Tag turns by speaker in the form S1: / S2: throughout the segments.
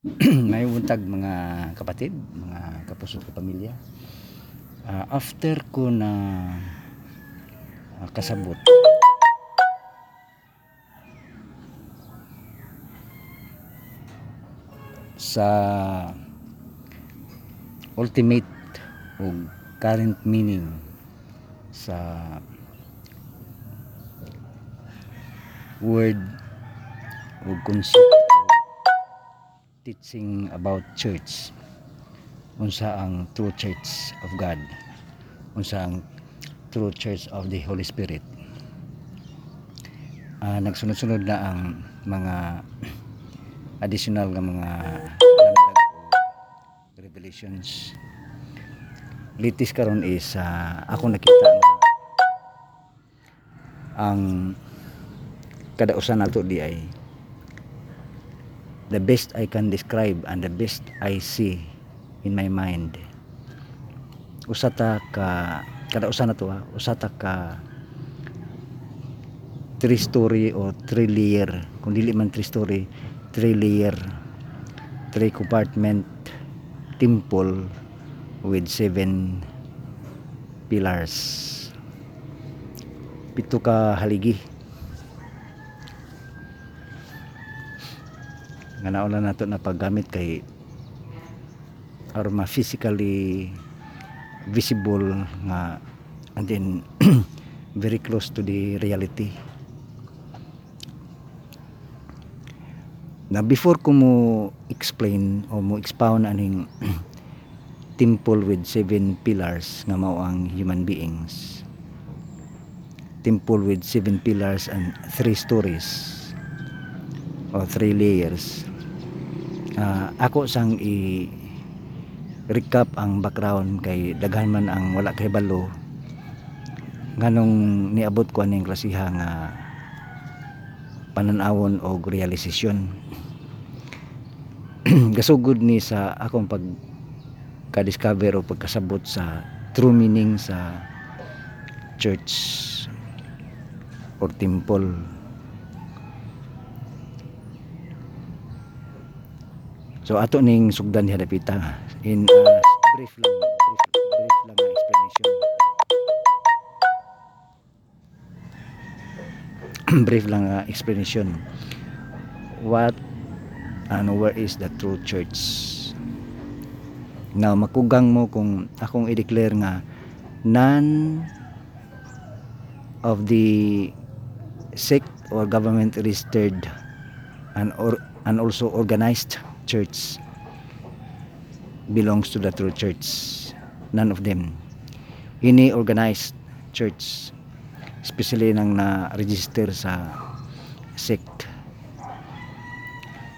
S1: may buntag mga kapatid, mga kapusot kapamilya. Ah, after ko na ah, kasabot sa ultimate o current meaning sa word o concept teaching about church. Unsa ang true church of God. Unsa ang true church of the Holy Spirit. Ah, nagsunod-sunod na ang mga additional nga mga revelations. Latest karon is ah, ako nakita nga ang kadausan nato di ay the best I can describe and the best I see in my mind. Usata ka kadausan na to ha? Usata ka three story o three layer. Kung dili man three story three layer three compartment temple with seven pillars. Pito ka haligi nga nauna nato na paggamit kay or ma physically visible nga and then very close to the reality. Na before ko mo explain o mo expound aning temple with seven pillars nga mao ang human beings. Temple with seven pillars and three stories o three layers Ah, ako sang i recap ang background kay daghan man ang wala kay balo. Nganong niabot ko aning klasiha nga pananawon o realisasyon. Gasugod ni sa akong pag ka-discover o pagkasabot sa true meaning sa church or temple So ato ning sugdan ni Hadapita in uh, brief lang brief, brief lang nga explanation. brief lang nga explanation. What ano where is the true church? Now makugang mo kung akong i-declare nga none of the sect or government registered and or and also organized church belongs to the true church. None of them. Any organized church especially nang na-register sa sect.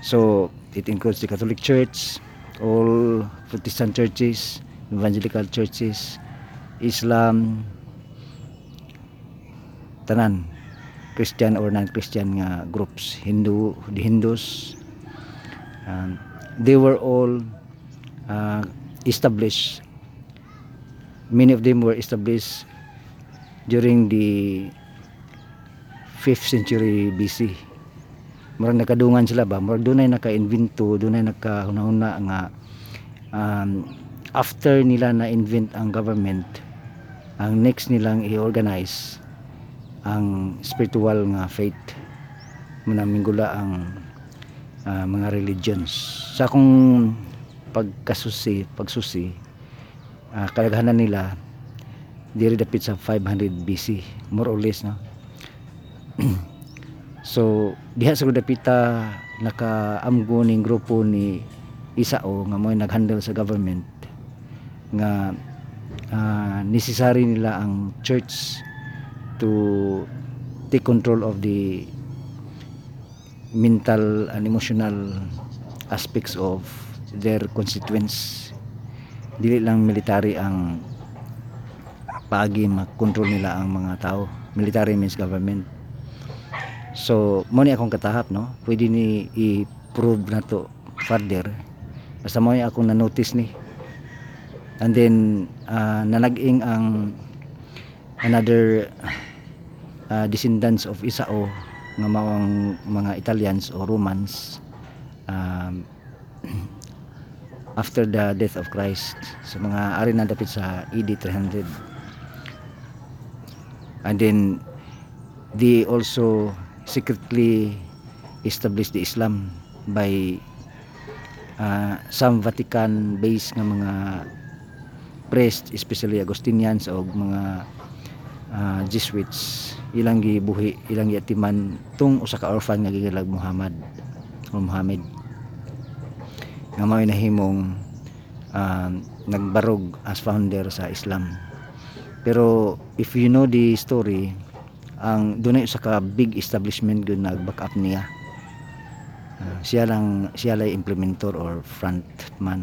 S1: So it includes the Catholic Church all Protestant churches evangelical churches Islam tanan Christian or non-Christian nga groups Hindu the Hindus um, they were all uh, established. Many of them were established during the 5th century BC murag nakadungan sila ba? Murag dunay naka-invento dunay nakahuna nga um, after nila na-invent ang government ang next nilang i-organize ang spiritual nga faith. Manamingula ang uh, mga religions. Sa akong pagkasusi pagsusi uh, kalaghanan nila diri dapit sa 500 BC more or less no? So diha sa dapita nakaamgo ning grupo ni Isao nga mo naghandle sa government nga uh, necessary nila ang church to take control of the mental and emotional aspects of their constituents. Dili lang military ang paagi makontrol nila ang mga tao. Military means government. So mo ni akong katahap no? Pwede ni i-prove na to further. Basta mo ni akong na-notice ni. And then uh, nanag-ing ang another uh, descendants of Isao mao ang mga Italians o Romans um, after the death of Christ sa mga ari na dapit sa AD 300 and then they also secretly established the Islam by uh, some Vatican based nga mga priest especially Agustinians o mga uh, Jesuits ilang gibuhi ilang yatiman tung usa ka orphan nga gigilag Muhammad o Muhammad. Nga mao nahimong uh, nagbarog as founder sa Islam. Pero if you know the story ang dunay usa ka big establishment gyud nag-back up niya. Ah, siya lang siya lang implementor or frontman.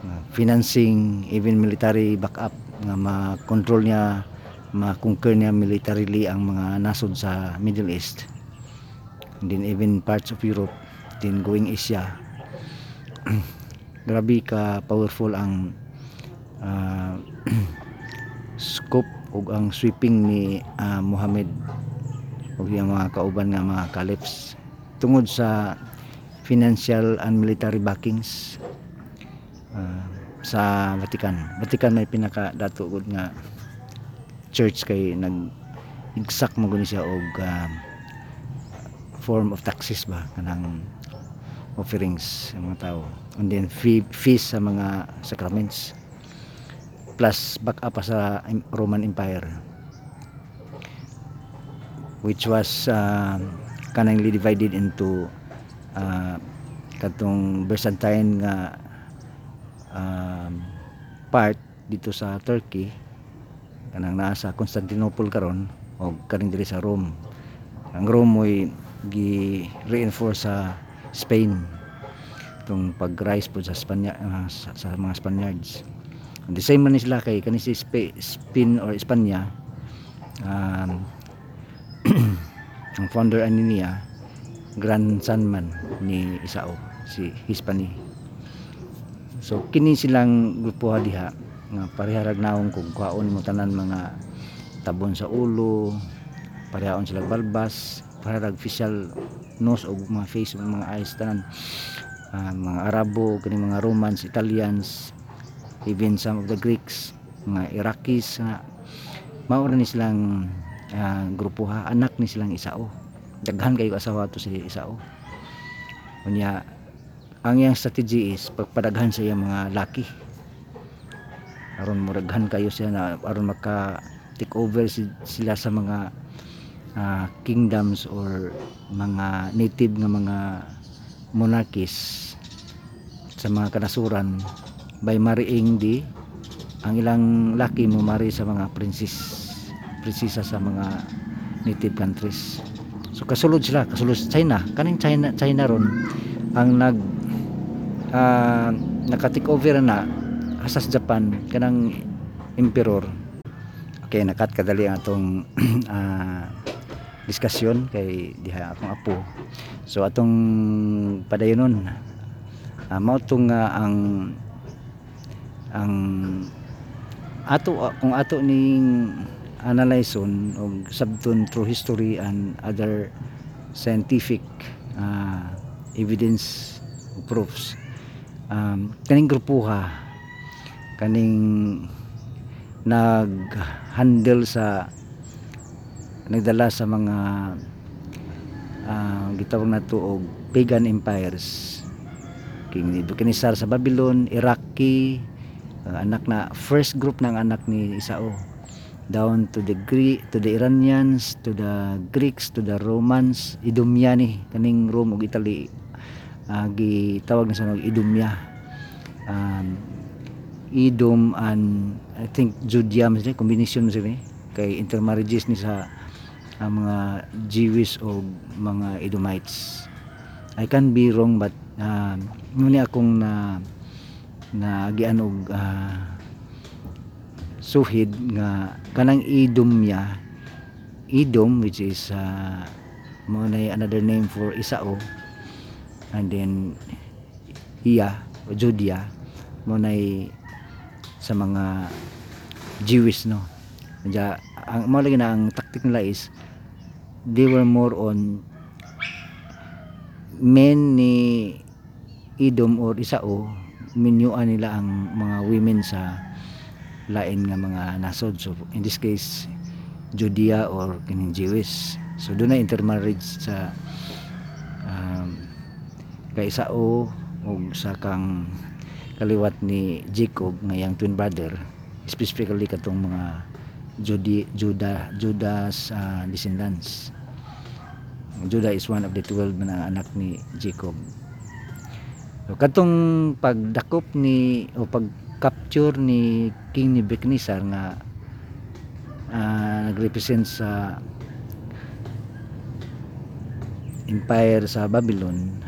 S1: Uh, financing even military backup nga ma-control niya ma-conquer niya militarily ang mga nasod sa Middle East. And then even parts of Europe then going Asia. Grabe ka powerful ang ah, scope ug ang sweeping ni ah, Muhammad ug yung mga kauban nga mga caliphs. Tungod sa financial and military backings ah, sa Vatican. Vatican may pinaka dato nga church kay nag igsak mo guni siya og ah, form of taxes ba kanang offerings sa mga tao. And then fee, fees sa mga sacraments. Plus back up sa Roman Empire. Which was uh, kanangly divided into uh, katong Byzantine nga um, part dito sa Turkey kanang naa sa Constantinople karon o kaning diri sa Rome. Ang Rome mo'y gi reinforce sa Spain. Itong pag-rise po sa Spanya ah, sa, sa mga Spaniards. The same man sila kay kani si Spa- Spain or Espanya um, ang founder ani niya grandson man ni Isao si Hispani. So kini silang grupo diha nga pareharag naong kung kwaon mo tanan mga tabon sa ulo parehaon sila balbas pareharag facial nose o mga face o mga eyes tanan. Ah, mga Arabo kani mga Romans Italians even some of the Greeks mga Iraqis nga mao ni silang ah, grupo ha anak ni silang Isao. Daghan kayo asawa to si Isao. Unya ang iyang strategy is pagpadaghan sa iyang mga laki aron mo daghan kayo siya na aron maka take over si- sila sa mga ah, kingdoms or mga native nga mga monarchies sa mga kanasuran. By marrying di ang ilang laki mo mari sa mga princess prinsesa sa mga native countries. So kasulod sila kasulod China. Kaning China China ron ang nag uh, naka-take over na asas Japan kanang emperor. Okay nakat kadali ang atong ah, diskusyon kay diha akong apo. So atong padayonon uh, mao tong nga ang ang ato kung ato ning analyson og sabton through history and other scientific uh, evidence proofs um, kaning grupuha kaning nag-handle sa nagdala sa mga uh, gitawag na to og pagan empires. King Nebuchadnezzar sa Babylon Iraqi ang anak na first group ng anak ni Isao. Down to the Greek to the Iranians to the Greeks to the Romans. Idumiani kaning Rome ug Italy. Uh, gitawag na sa mga Idumya um, Idom and I think Judaism sila combination sila kay intermarriages ni sa ang mga Jewish o mga Edomites. I can be wrong but uh, muni akong na na gianog uh, suhid nga kanang idom niya. Idom which is uh, mo na another name for Isao. And then iya o Judia mo na sa mga Jewish no? Kaya, ang mo lagi na ang tactic nila is they were more on men ni Edom or Isao minyuan nila ang mga women sa lain nga mga nasod. So in this case Judea or kining Jewish. So doon na intermarriage sa um, kay Isao o sa kang kaliwat ni Jacob nga yang twin brother specifically katong mga Judi, Judah Judas uh, descendants. Judah is one of the 12 na anak ni Jacob. So, katong pagdakop ni o pag-capture ni King Nebuchadnezzar nga uh, nagrepresent sa empire sa Babylon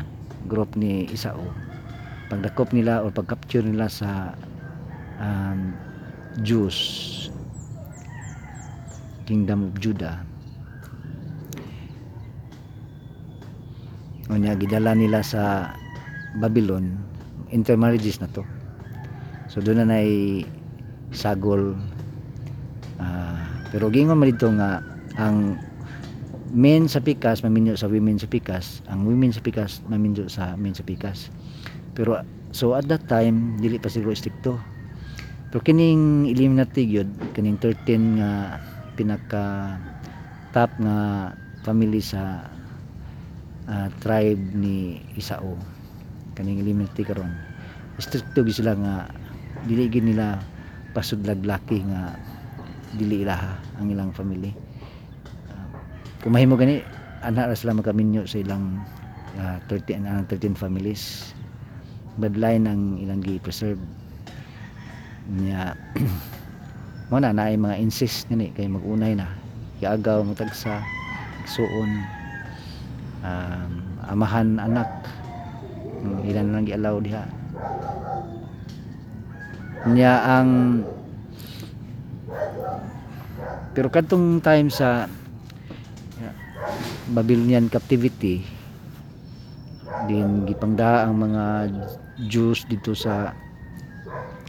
S1: group ni Isao pagdakop nila o pag-capture nila sa um, Jews Kingdom of Judah. O niya gidala nila sa Babylon intermarriages na to. So doon na nay sagol. Ah, pero gingon man dito nga ang men sa pikas maminyo sa women sa pikas ang women sa pikas maminyo sa men sa pikas pero so at that time dili pa siguro stricto pero kining Illuminati gyud kining 13 nga pinaka top nga family sa ah, tribe ni Isao kaning Illuminati karon. Stricto gyud sila nga dili gid nila pasudlag laki nga dili ilaha ang ilang family. Ah, kung mahimo gani anak sila makaminyo sa ilang ah, 13 ang 13 families bloodline ang ilang gi-preserve. Niya mo na naay mga incest gani kay mag-unay na. Iagaw mo tagsa suon um, amahan anak. Um, ilan lang gi-allow diha. Niya ang pero kadtong time sa Babylonian captivity din gipangda ang mga Jews dito sa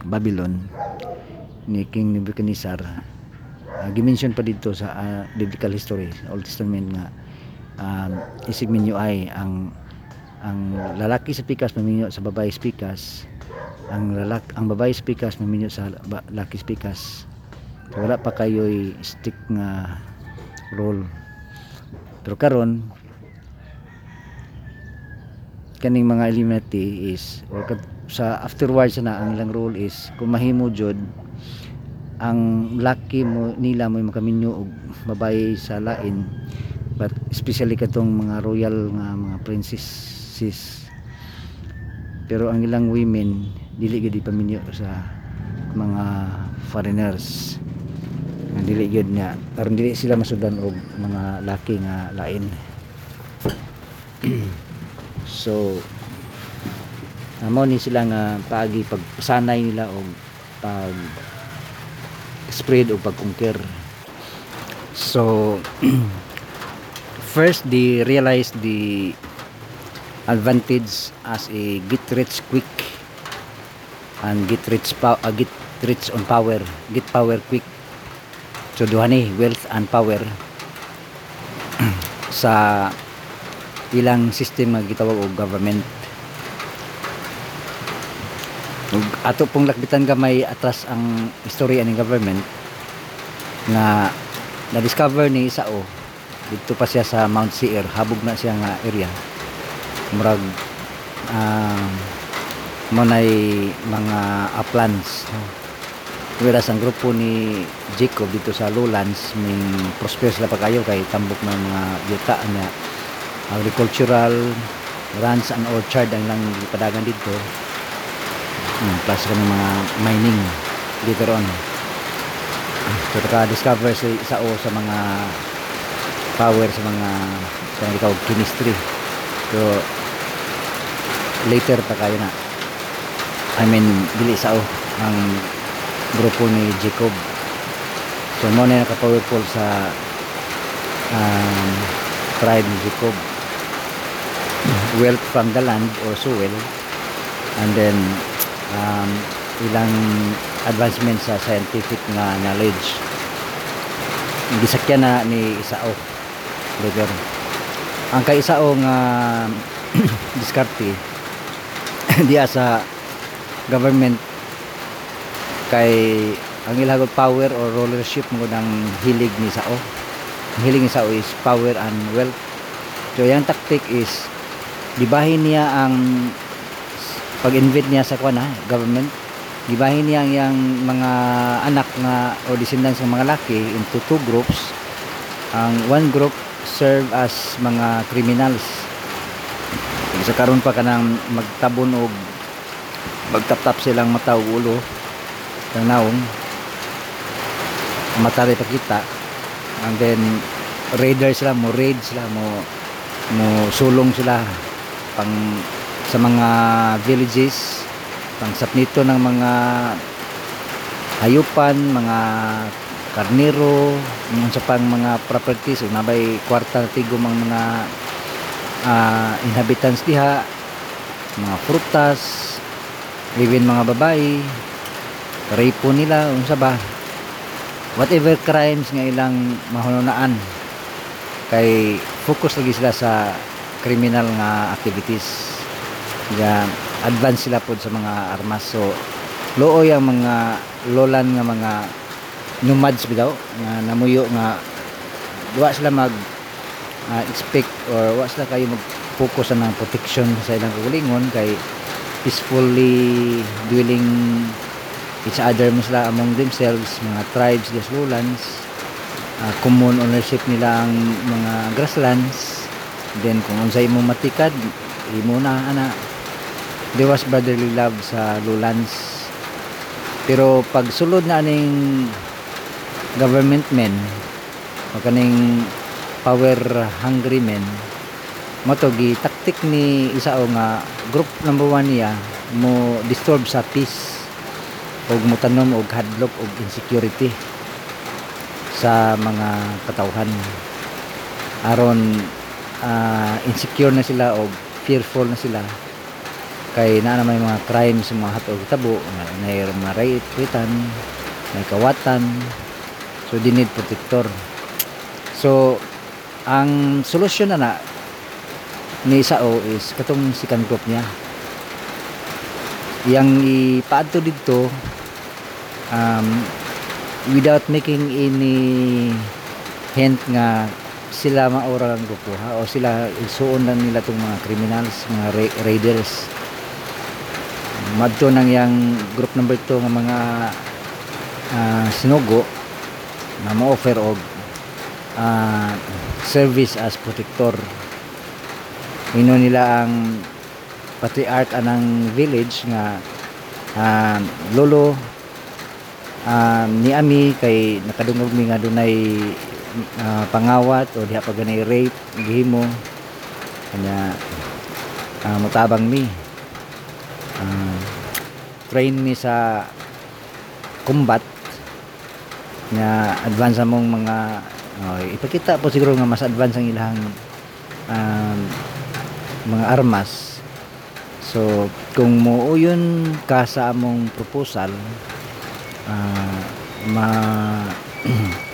S1: Babylon ni King Nebuchadnezzar. Uh, gimension pa dito sa ah, biblical history Old Testament nga. Um, isig minyo ay ang ang lalaki sa pikas maminyo sa babae sa pikas. Ang lalak ang babae sa pikas maminyo sa lalaki sa pikas. Wala pa kayo'y stick nga role pero karon kaning mga Illuminati is or sa afterwards na ang ilang role is kung mahimo jud ang lucky mo nila mo makaminyo og babae sa lain. But especially katong mga royal nga mga princesses. Pero ang ilang women dili gid paminyo sa mga foreigners. Nga dili gyud nga karon dili sila masudan og mga laki nga lain so amo ni sila nga paagi pagsanay nila og pag spread o pag-conquer. So first they realize the advantage as a get rich quick and get rich pow uh, get rich on power get power quick. So duhani wealth and power. Sa ilang system nga gitawag og government. Ug ato pong lakbitan gamay atras ang istorya ng government na na-discover ni Isao. Dito pa siya sa Mount Seir habog na siya nga area. Murag um, mo nay mga uplands whereas ang grupo ni Jacob dito sa lowlands may prosper sila pa kayo kay tambok ng mga yuta niya agricultural ranch and orchard ang lang padagan dito. Hmm, plus ka ng mga mining dito ron so naka-discover si Isao sa mga power sa mga sa mga tawag chemistry. So later pa kayo na. I mean dili Isao ang grupo ni Jacob. So mo na naka-powerful sa um, tribe ni Jacob wealth from the land or soil and then um, ilang advancement sa scientific nga knowledge gisakyan na ni Isao later ang kay Isao nga diskarte diya sa government kay ang ilahagod power or rulership mo ng hilig ni Sao. Ang hilig ni Sao is power and wealth. So yung tactic is dibahin niya ang pag-invade niya sa kuan government. Dibahin niya ang yang mga anak nga o descendants ng mga laki into two groups. Ang one group serve as mga criminals. Sa karon pa kanang magtabon og magtap-tap silang mata ug ulo ng naong matari pa kita and then raider sila mo raid sila mo mo sulong sila pang sa mga villages pang sapnito ng mga hayupan mga karnero mga sa pang mga properties ug nabay kwarta tigom ang mga ah, inhabitants diha mga prutas even mga babae rape po nila unsa ba? Whatever crimes nga ilang mahununaan kay focus lagi sila sa criminal nga activities. Nga advance sila pod sa mga armas. So looy ang mga lolan nga mga nomads bitaw nga namuyo nga duwa sila mag ah, expect or wa sila kayo mag focus sa ng protection sa ilang kaugalingon kay peacefully dwelling each other mo among themselves mga tribes lowlands. Uh, common ownership nila ang mga grasslands then kung unsay mo matikad imo na ana. There was brotherly love sa lowlands pero pag sulod na aning government men o kaning power hungry men mo to gi taktik ni isa o nga group number one niya mo disturb sa peace og mutanom og hadlok og insecurity sa mga katawhan. Aron ah, insecure na sila og fearful na sila. Kay na naman mga crimes mga hatog tabo may mga rape ritan may kawatan. So they need protector. So ang solusyon na na ni Sao is katong second group niya. Yang ipaadto dito um, without making any hint nga sila maura ang grupo ha o sila isuon lang nila tong mga criminals mga ra- raiders. Madto nang yang group number 2 nga mga ah, sinugo na mo-offer og ah, service as protector. Ino nila ang patriarch anang village nga ah, lolo um, ni Ami kay nakadungog mi nga dunay ah, pangawat o diha pa ganay rape gihimo. Kanya ah, mutabang mi. Ah, train mi sa combat. Nga advance among mga oh, ipakita po siguro nga mas advance ang ilang um, mga armas. So kung muuyon ka sa among proposal ah, ma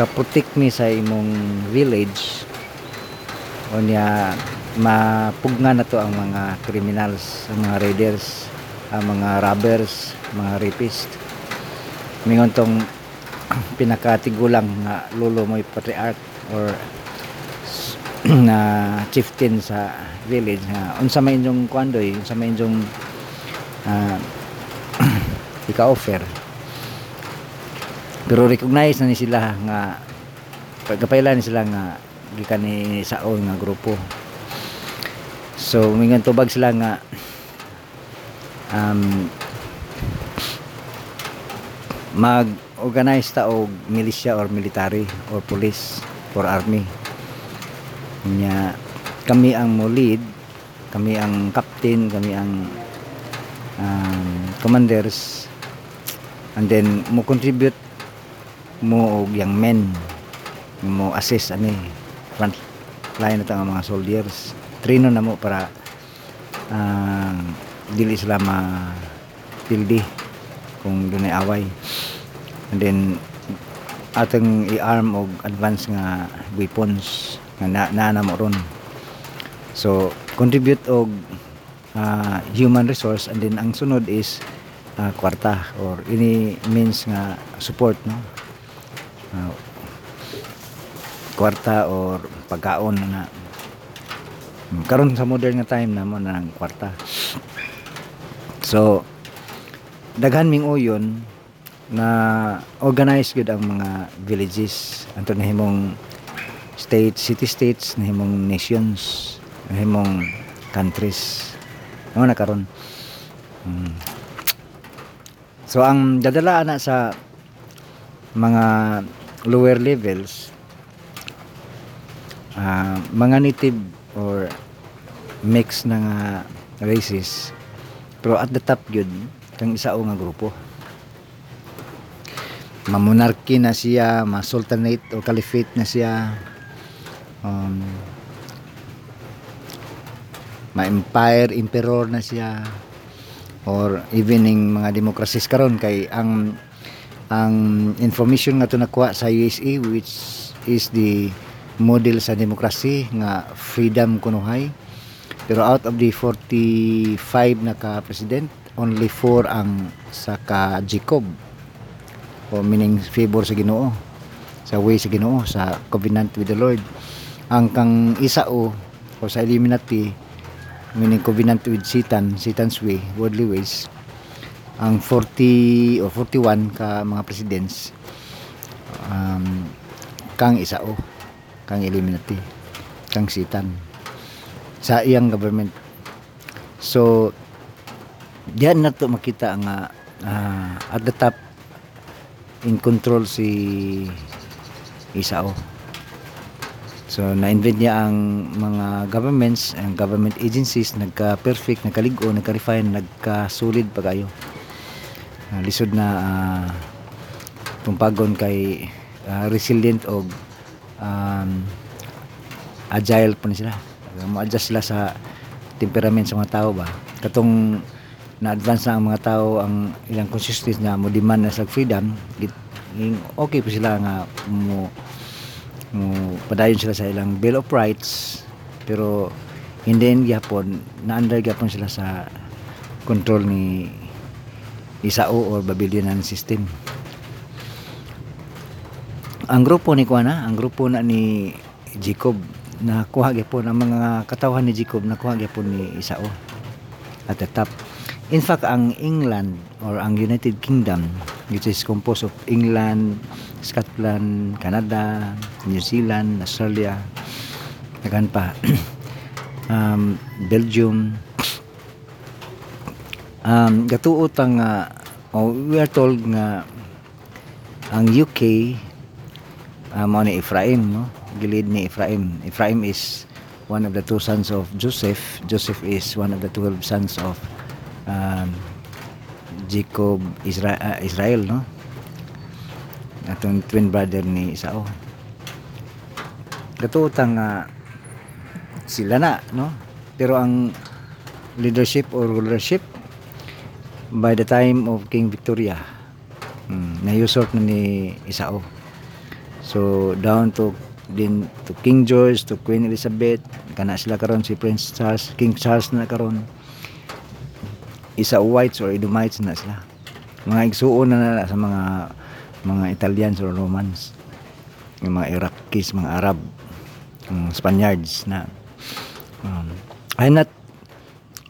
S1: kaputik mi sa imong village o niya mapugna na to ang mga criminals ang mga raiders ang mga robbers mga rapist. Mingon tong pinakatigulang nga lolo mo patriarch or na chieftain sa village nga unsa may inyong kwandoy unsa may inyong ah, ika-offer pero recognize na ni sila nga pagkapailan ni sila nga gikan ni sao nga grupo. So mingan tubag sila nga um, mag-organize ta og militia or military or police or army. Nya kami ang mo lead kami ang captain kami ang um, commanders and then mo contribute mo og yang men mo assist ani front line na mga soldiers. Trino na mo para ah, dili sila ma pildi kung dunay away. And then atong i-arm og advance nga weapons nga na, na, na mo ron. So contribute og ah, human resource. And then ang sunod is ah, kwarta or ini means nga support no Ah, kwarta or pagkaon na. Karon sa modern nga time na mo na ang kwarta. So daghan ming uyon na organized gud ang mga villages. Anto na himong states city states na himong nations na himong countries. Ano na karon? Hmm. so ang dadala na sa mga lower levels ah, mga native or mix na nga races pero at the top yun kang isa o nga grupo. Mamonarchy na siya ma-sultanate o caliphate na siya um, ma-empire emperor na siya or even ning mga demokrasis karon kay ang ang information nga to nakuha sa USA which is the model sa demokrasy nga freedom kunuhay. Pero out of the 45 na ka president only 4 ang sa ka Jacob o meaning favor sa Ginoo sa way sa Ginoo sa covenant with the Lord. Ang kang isa o o sa Illuminati meaning covenant with Satan Satan's way worldly ways ang 40 o 41 ka mga presidents um, kang isa o kang Illuminati kang Satan sa iyang government. So diyan na to makita nga ah, at the top in control si Isao. So na-invent niya ang mga governments ang government agencies nagka-perfect nagkaligo nagka-refine nagka-solid pa kayo Ah, lisod na ah, tumpagon kay ah, resilient og um, agile ni sila. Mo-adjust sila sa temperament sa mga tao ba? Katong na-advance na ang mga tao ang ilang consciousness na mo demand na sa freedom it, okay po sila nga mo mo padayon sila sa ilang bill of rights pero hindi in gyapon na under gyapon sila sa control ni Isao or Babylonian system. Ang grupo ni Kuana ang grupo na ni Jacob nakuha gyapon ang mga katawhan ni Jacob nakuha gyapon ni Isao at the top. In fact ang England or ang United Kingdom which is composed of England Scotland Canada New Zealand Australia dagan pa um, Belgium um, gatuot ang uh, oh, we are told nga ang UK uh, mao ni Ephraim no? Gilid ni Ephraim. Ephraim is one of the two sons of Joseph. Joseph is one of the 12 sons of um, Jacob Isra- uh, Israel no? Atong twin brother ni Esau gatuot ang uh, sila na no? Pero ang leadership or rulership by the time of King Victoria mm, na-usurp na ni Isao. So down to din to King George to Queen Elizabeth kana sila karon si Prince Charles King Charles na karon. Isa whites or Edomites na sila. Mga igsuon na na sa mga mga Italians or Romans. Yung mga Iraqis mga Arab yung Spaniards na. Um, I'm not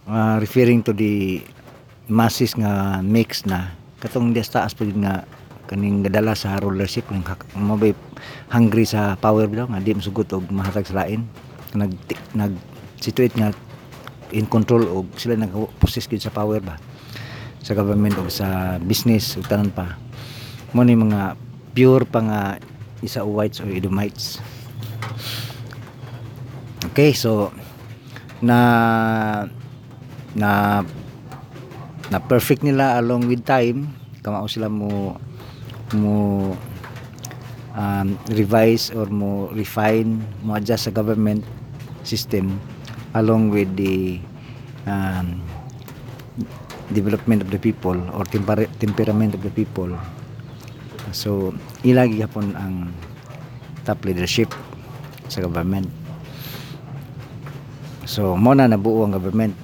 S1: uh, referring to the masses nga mix na. Katong dias taas pud nga kaning gadala sa rulership ng mabay hungry sa power daw nga di masugot og mahatag sa lain. Nag nag situate nga in control og sila nag possess gid sa power ba sa government o sa business ug tanan pa. Mo ni mga pure pa nga isa whites or Edomites okay so na na na perfect nila along with time. Kamao sila mo mo um, revise or mo refine mo adjust sa government system along with the um, development of the people or temper- temperament of the people. So ilagi hapon ang top leadership sa government. So mo na nabuo ang government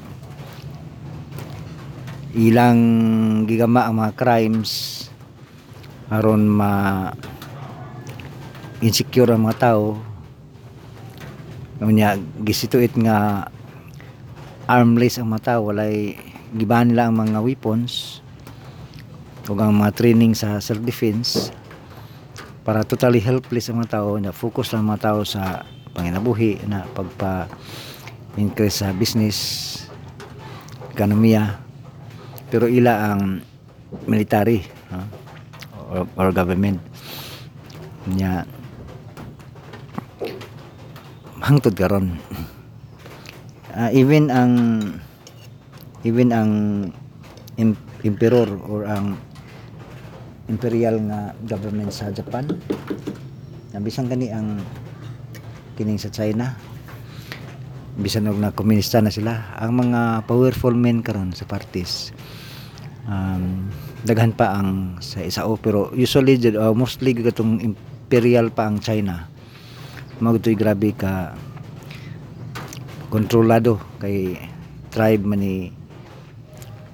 S1: ilang gigama ang mga crimes. Aron ma insecure ang mga tao. Unya gisituit nga armless ang mga tao. Walay gibahan nila ang mga weapons. Ug ang mga training sa self defense para totally helpless ang mga tao. Na focus lang ang mga tao sa panginabuhi na pagpa increase sa business ekonomiya pero ila ang military ha, or, or government. Nya hangtod karon Ah, even ang even ang emperor or ang imperial nga government sa Japan na bisan kani ang kining sa China bisan og na komunista na sila. Ang mga powerful men karon sa parties um, daghan pa ang sa isao pero usually uh, mostly gatong imperial pa ang China. Magtoy grabe ka kontrolado kay tribe man ni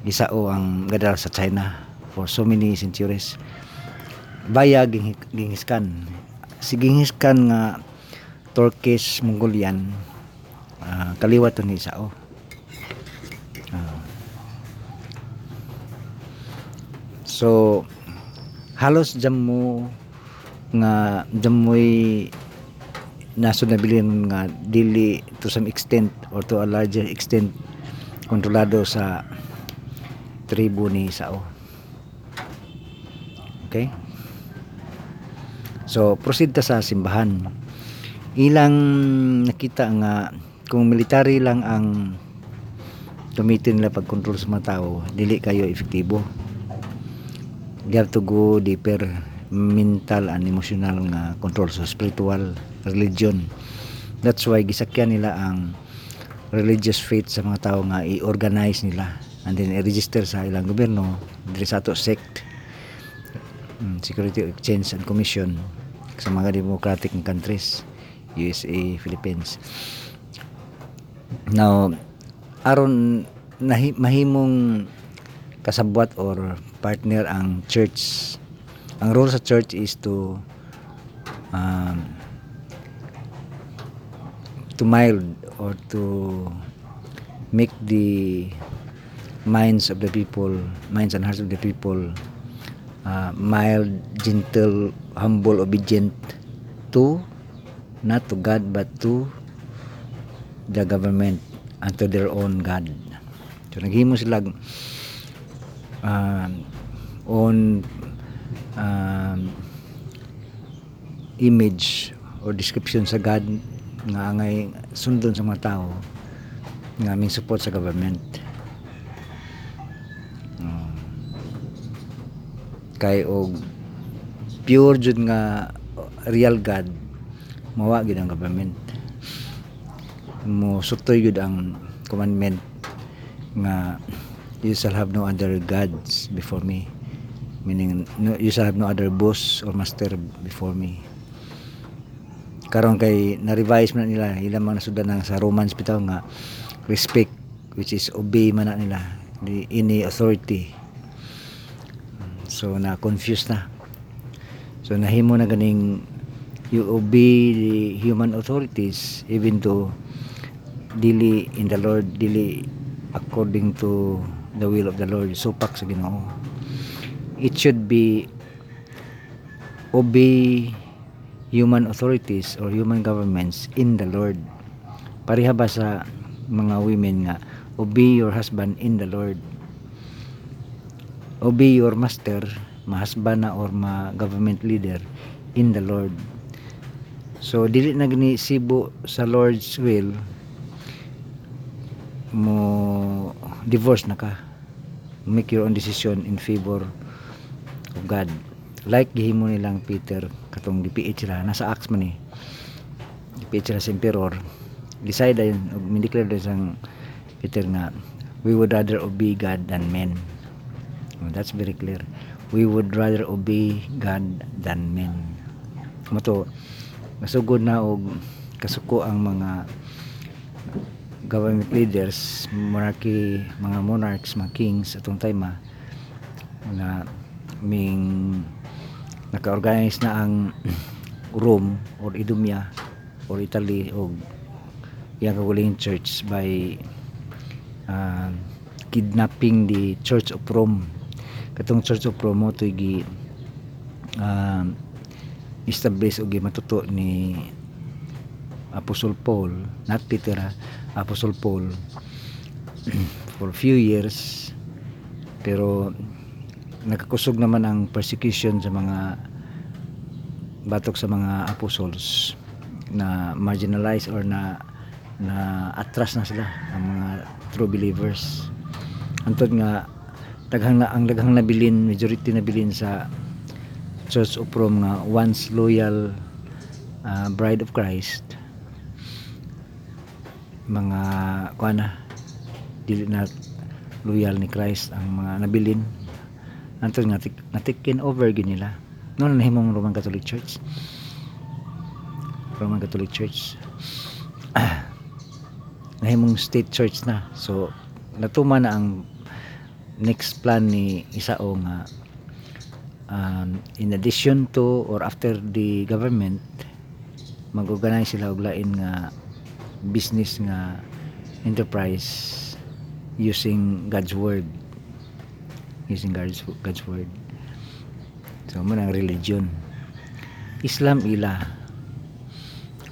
S1: Isao ang gadal sa China for so many centuries. Baya ging- gingiskan si gingiskan nga Turkish Mongolian ah, kaliwat to ni Isao Ah. so halos jam mo nga jamoy nasod na bilin nga dili to some extent or to a larger extent kontrolado sa tribo ni Sao. Okay? So, proceed ta sa simbahan. Ilang nakita nga kung military lang ang gamitin nila pag-control sa mga tao, dili kayo efektibo. You have to go deeper mental and emotional nga control sa spiritual religion. That's why gisakyan nila ang religious faith sa mga tao nga i-organize nila and then i-register sa ilang gobyerno diri sa ato sect mm, Security Exchange and Commission sa mga democratic countries USA, Philippines now aron nahi, mahimong kasabwat or partner ang church ang role sa church is to um, to mild or to make the minds of the people minds and hearts of the people uh, mild gentle humble obedient to not to God but to the government and to their own God so naghimo sila um, own um, image or description sa God nga angay sundon sa mga tao nga aming support sa government Oh. kay og pure jud nga real God mawa gid ang government mo sutoy gud ang commandment nga you shall have no other gods before me. Meaning no, you shall have no other boss or master before me. Karon kay na-revise man nila ilang mga nasudan ng sa Romans bitaw nga respect which is obey man na nila. The any authority. So na confused na. So nahimo na ganing you obey the human authorities even though dili in the Lord dili according to the will of the Lord supak sa Ginoo it should be obey human authorities or human governments in the Lord. Pareha ba sa mga women nga, obey your husband in the Lord. Obey your master, ma-husband na or ma-government leader in the Lord. So, dili na sibo sa Lord's will, mo divorce na ka. Make your own decision in favor of God. Like gihimo nilang Peter katong gipiit sila nasa Acts man eh gipiit sila sa emperor. Decide ayun og mindeclare din sang Peter nga we would rather obey God than men. Oh, that's very clear. We would rather obey God than men. Mo to masugod na og kasuko ang mga government leaders monarchy mga monarchs mga kings atong time ah, na ming naka-organize na ang Rome or Idumea or Italy o iyang kaguling church by uh, kidnapping the Church of Rome. Katong Church of Rome mo gi uh, establish o matuto ni Apostle Paul not Peter Apostle Paul for few years pero nakakusog naman ang persecution sa mga batok sa mga apostles na marginalized or na na atras na sila ang mga true believers. Antod nga daghang na ang daghang nabilin majority nabilin sa Church of Rome nga once loyal uh, bride of Christ mga kuha na dili na loyal ni Christ ang mga nabilin. Antod nga tik- natikin over gid nila. No na nahimong Roman Catholic Church. Roman Catholic Church. Nahimong state church na. So natuma na ang next plan ni Isao nga um, in addition to or after the government mag-organize sila og lain nga business nga enterprise using God's word. Using God's, God's word. So mo ang religion. Islam ila.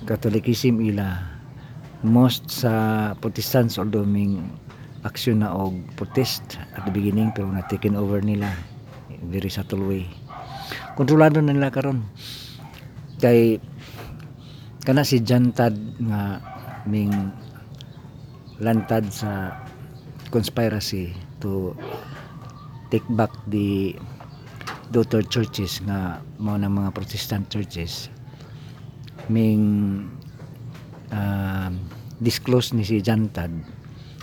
S1: Catholicism ila. Most sa Protestants although ming aksyon na og protest at the beginning pero na taken over nila. Very subtle way. Kontrolado na nila karon. Kay kana si Jantad nga ming lantad sa conspiracy to take back the daughter churches nga mao na mga Protestant churches. Ming uh, disclose ni si Jantad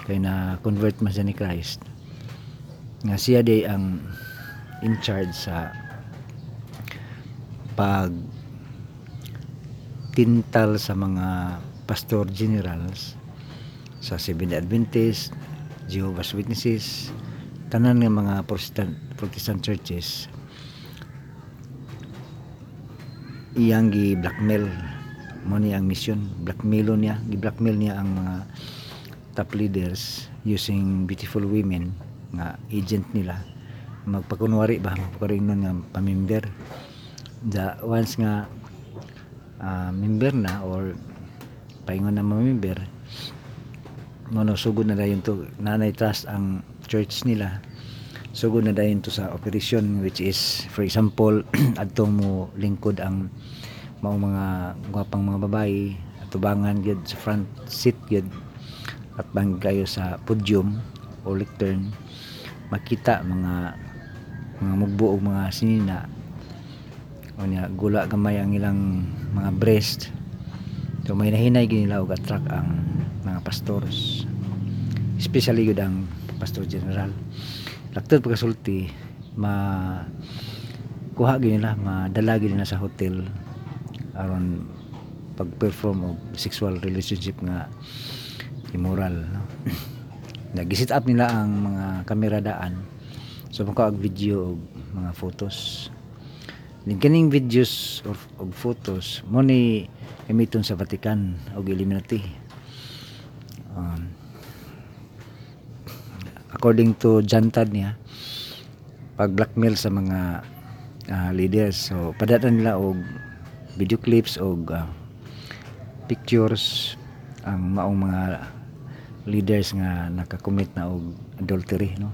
S1: kay na convert man siya ni Christ. Nga siya day ang in charge sa pag tintal sa mga pastor generals sa Seventh Adventist, Jehovah's Witnesses, tanan nga mga Protestant, Protestant churches iyang gi blackmail mo ni ang mission blackmail niya gi blackmail niya ang mga top leaders using beautiful women nga agent nila. Magpakunwari ba magpakaringnon nga pamimber da once nga uh, member na or paingon na mamember mono sugod na dayon to. Nanay trust ang church nila. Sugod na dayon to sa operation which is for example adto mo lingkod ang mao mga gwapang mga babae atubangan gyud sa front seat gyud at bang kayo sa podium o lectern makita mga mga mugbo og mga sinina. O niya gula gamay ang ilang mga breast so may nahinay gid nila og attract ang mga pastors. Especially yun ang pastor general. Laktod pagkasulti ma kuha nila madala nila sa hotel aron pag-perform og sexual relationship nga immoral no? Nagisit up nila ang mga kamera daan. So makaag video og mga photos. Din kaning videos or og photos mo ni gamiton sa Vatican og Illuminati. Um, according to Jantad niya pag blackmail sa mga uh, leaders so padatan nila og video clips og uh, pictures ang maong mga leaders nga nakakommit na og adultery no?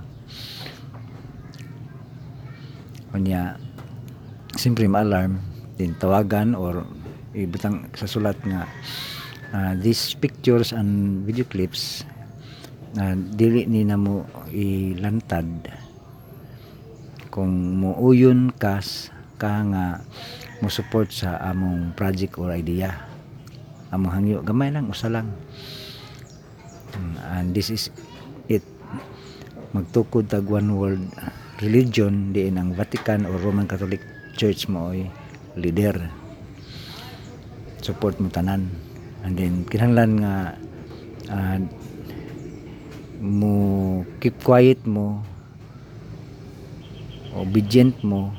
S1: Kanya siyempre ma-alarm din tawagan or ibutang sa sulat nga uh, these pictures and video clips na uh, dili ni na mo ilantad. Kung muuyon kas ka nga mo support sa among project or idea among hangyo gamay lang usa lang. Mm, and this is it. Magtukod tag one world religion diin ang Vatican or Roman Catholic Church mo ay leader support mo tanan. And then kinahanglan nga uh, mo keep quiet mo obedient mo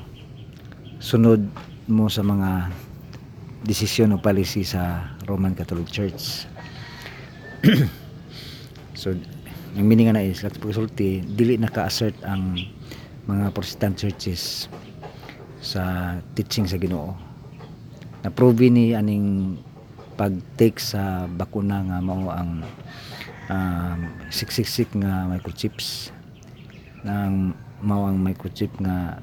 S1: sunod mo sa mga desisyon o policy sa Roman Catholic Church. So ang meaning na is kat pagsulti dili naka-assert ang mga Protestant churches sa teaching sa Ginoo na prove ni aning pag-take sa bakuna nga mao ang um, siksik nga microchips. Ng mao ang microchip nga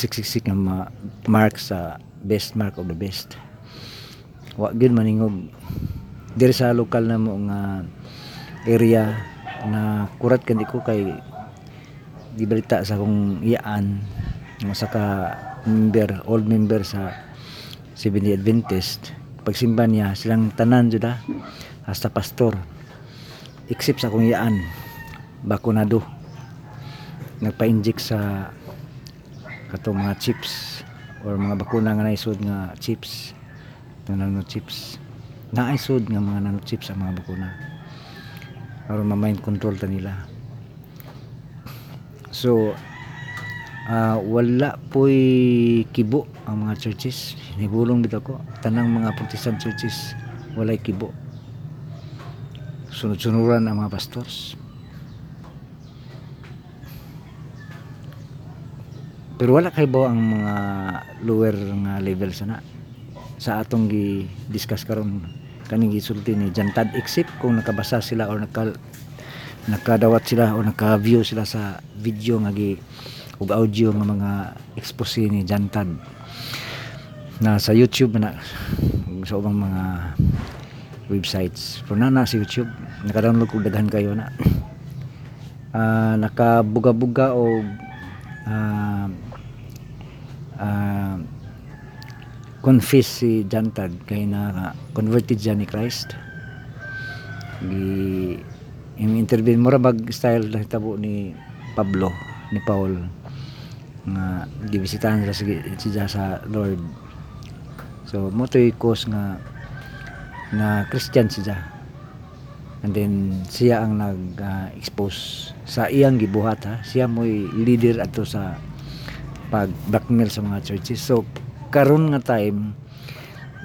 S1: siksik nga ma- mark sa best mark of the best. Wa gyud maningog. Diri sa lokal na mo nga area na kurat kandi ko kay gibalita sa akong iyaan. Nga sa ka member old member sa Seventh Adventist. Pagsimba niya silang tanan jud hasta pastor. Except sa akong iyaan bakunado. Nagpa-inject sa katong mga chips or mga bakuna nga naisod nga chips nga nano chips. Naisod nga mga nano chips ang mga bakuna. Aron ma-mind control ta nila. So ah, wala po'y kibo ang mga churches nibulong bitaw ko. Tanang mga protestant churches walay kibo. Sunod-sunuran ang mga pastors. Pero wala kay ba ang mga lower nga level sana. Sa atong gi-discuss karon kaning gisulti ni Jantad except kung nakabasa sila or naka nakadawat sila o naka-view sila sa video nga gi ug audio nga mga expose ni Jantad na sa YouTube na. Sa ubang mga websites. Pero na na sa YouTube. Naka-download kog daghan kayo na. Ah, nakabuga-buga o ah ah, confess si Jantad. Kay na converted siya ni Christ. Gi yung interview mo bag style na hitabo ni Pablo ni Paul. Nga gibisitahan sila si- siya sa Lord so mo to cause nga na Christian siya. And then siya ang nag-expose sa iyang gibuhat ha? Siya mo'y leader ato sa pag blackmail sa mga churches. So karon nga time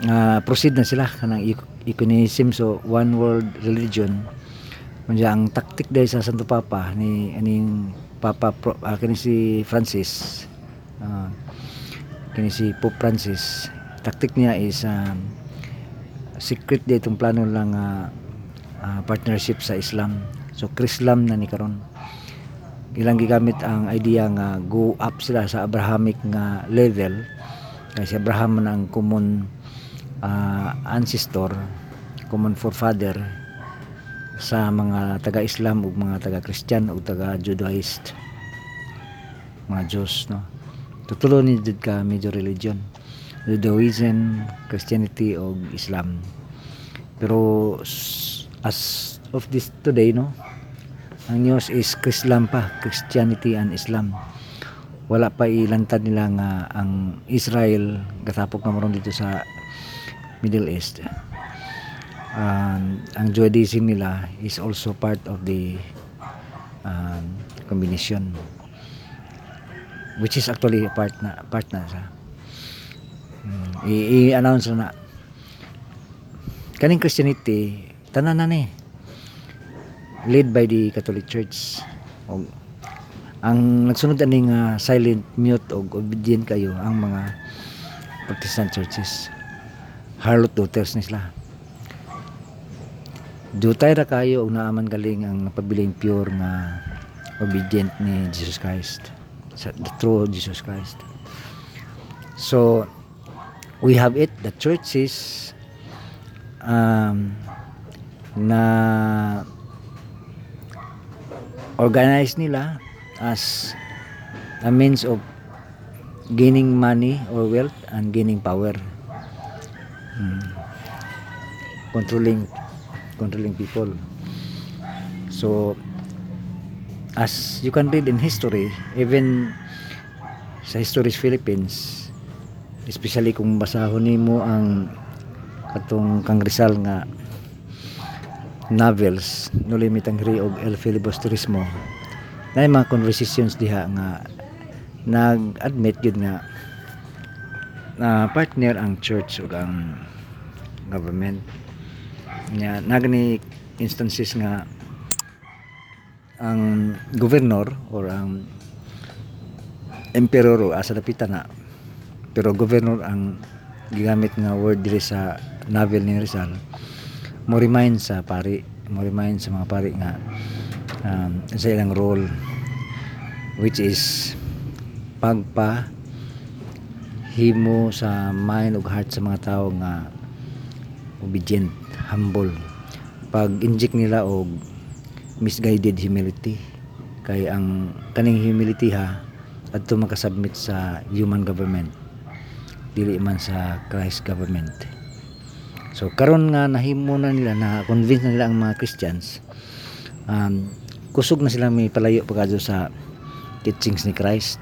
S1: nga proceed na sila kanang ec- ecumenism so one world religion. Kunya ang taktik dahil sa Santo Papa ni aning Papa ah, kini si Francis. Ah, kini si Pope Francis taktik niya is um, secret day itong plano lang ah, ah, partnership sa Islam. So Krislam na ni karon. Ilang gigamit ang idea nga go up sila sa Abrahamic nga level. Kasi Abraham man ang common ah, ancestor common forefather sa mga taga-Islam ug mga taga-Christian ug taga-Judaist. Mga Diyos no? Tutulo ni jud ka major religion Judaism, Christianity ug Islam. Pero as of this today no ang news is Islam pa Christianity and Islam. Wala pa ilantad nila nga ang Israel gatapok na maron dito sa Middle East. Um, ang Judaism nila is also part of the um, combination which is actually part na part na sa mm, i- i-announce na. Kaning Christianity tanan na ni. Led by the Catholic Church. O ang nagsunod ani nga silent mute o obedient kayo ang mga Protestant churches. Harlot daughters ni sila. Dutay ra kayo og naaman galing ang napabiling pure nga obedient ni Jesus Christ. The true Jesus Christ. So we have it the churches um, na organize nila as a means of gaining money or wealth and gaining power Hmm. controlling controlling people so as you can read in history even sa history Philippines especially kung basahon nimo ang katong kangresal nga novels no limitang hiri og el filibusterismo na mga conversations diha nga nag-admit yun nga na partner ang church ug ang government. Nya nagani instances nga ang gobernador or ang emperor o asa na pero gobernador ang gigamit nga word diri sa novel ni Rizal mo remind sa pari mo remind sa mga pari nga um, sa ilang role which is pagpa himo sa mind ug heart sa mga tao nga obedient, humble. Pag inject nila og misguided humility kay ang kaning humility ha adto makasubmit sa human government dili man sa Christ government. So karon nga nahimo na nila na convince na nila ang mga Christians um, kusog na sila may palayo pagkado sa teachings ni Christ.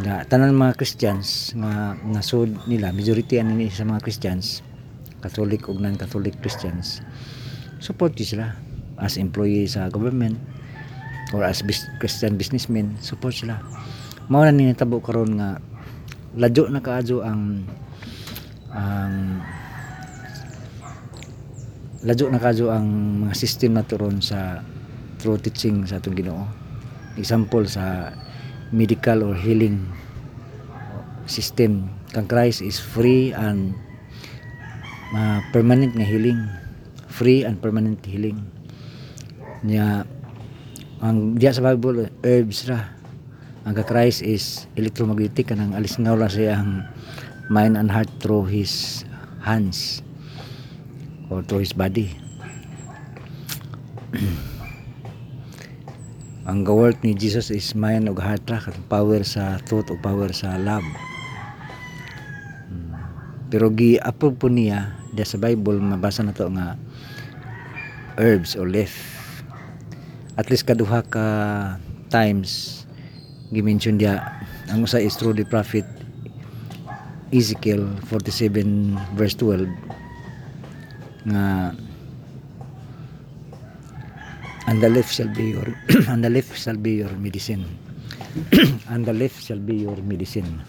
S1: Nga tanan mga Christians nga nasud nila majority ani sa mga Christians Catholic ug non-Catholic Christians support sila. As employee sa government or as Christian businessmen support sila. Mao na ni natabo karon nga ladyo na kaadyo ang ang ladyo na kaadyo ang mga system na turon sa true teaching sa atong Ginoo. Example sa medical or healing system. Kang Christ is free and uh, permanent nga healing. Free and permanent healing. Nya ang diya sa Bible herbs ra ang ka Christ is electromagnetic kanang alis nga wala siya ang mind and heart through his hands or through his body. Ang work ni Jesus is mind ug heart ra power sa truth ug power sa love. Hmm. pero gi approve po niya sa Bible mabasa na to nga herbs or leaf. At least kaduha ka times gi-mention diya ang usa is through the prophet Ezekiel 47 verse 12 nga and the leaf shall be your and the leaf shall be your medicine. And the leaf shall be your medicine.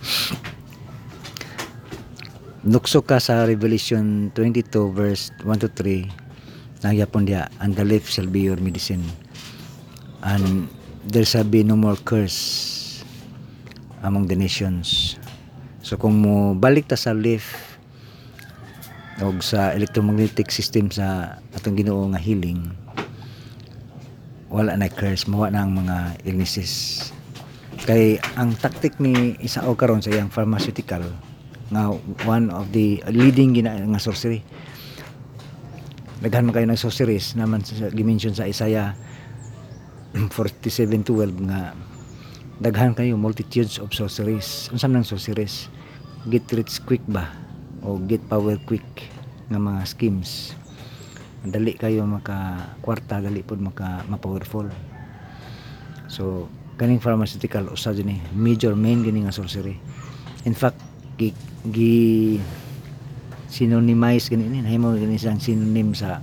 S1: Nukso ka sa Revelation 22 verse 1 to 3 nagyapon diya and the leaf shall be your medicine. And there shall be no more curse among the nations. So kung mo balik ta sa leaf o sa electromagnetic system sa atong Ginoo nga healing wala na curse mawa na ang mga illnesses. Kay ang tactic ni Isao karon sa iyang pharmaceutical nga one of the leading gina nga sorcery. Daghan man kayo ng sorceries naman sa gimension sa Isaiah 47:12 nga daghan kayo multitudes of sorceries. Unsa man ang sorceries? Get rich quick ba? O get power quick nga mga schemes? Dali kayo maka kwarta dali pod maka ma-powerful. So kaning pharmaceutical usa ni major main gini nga sorcery. In fact gi, gi synonymize gani ni nahimo gani siyang synonym sa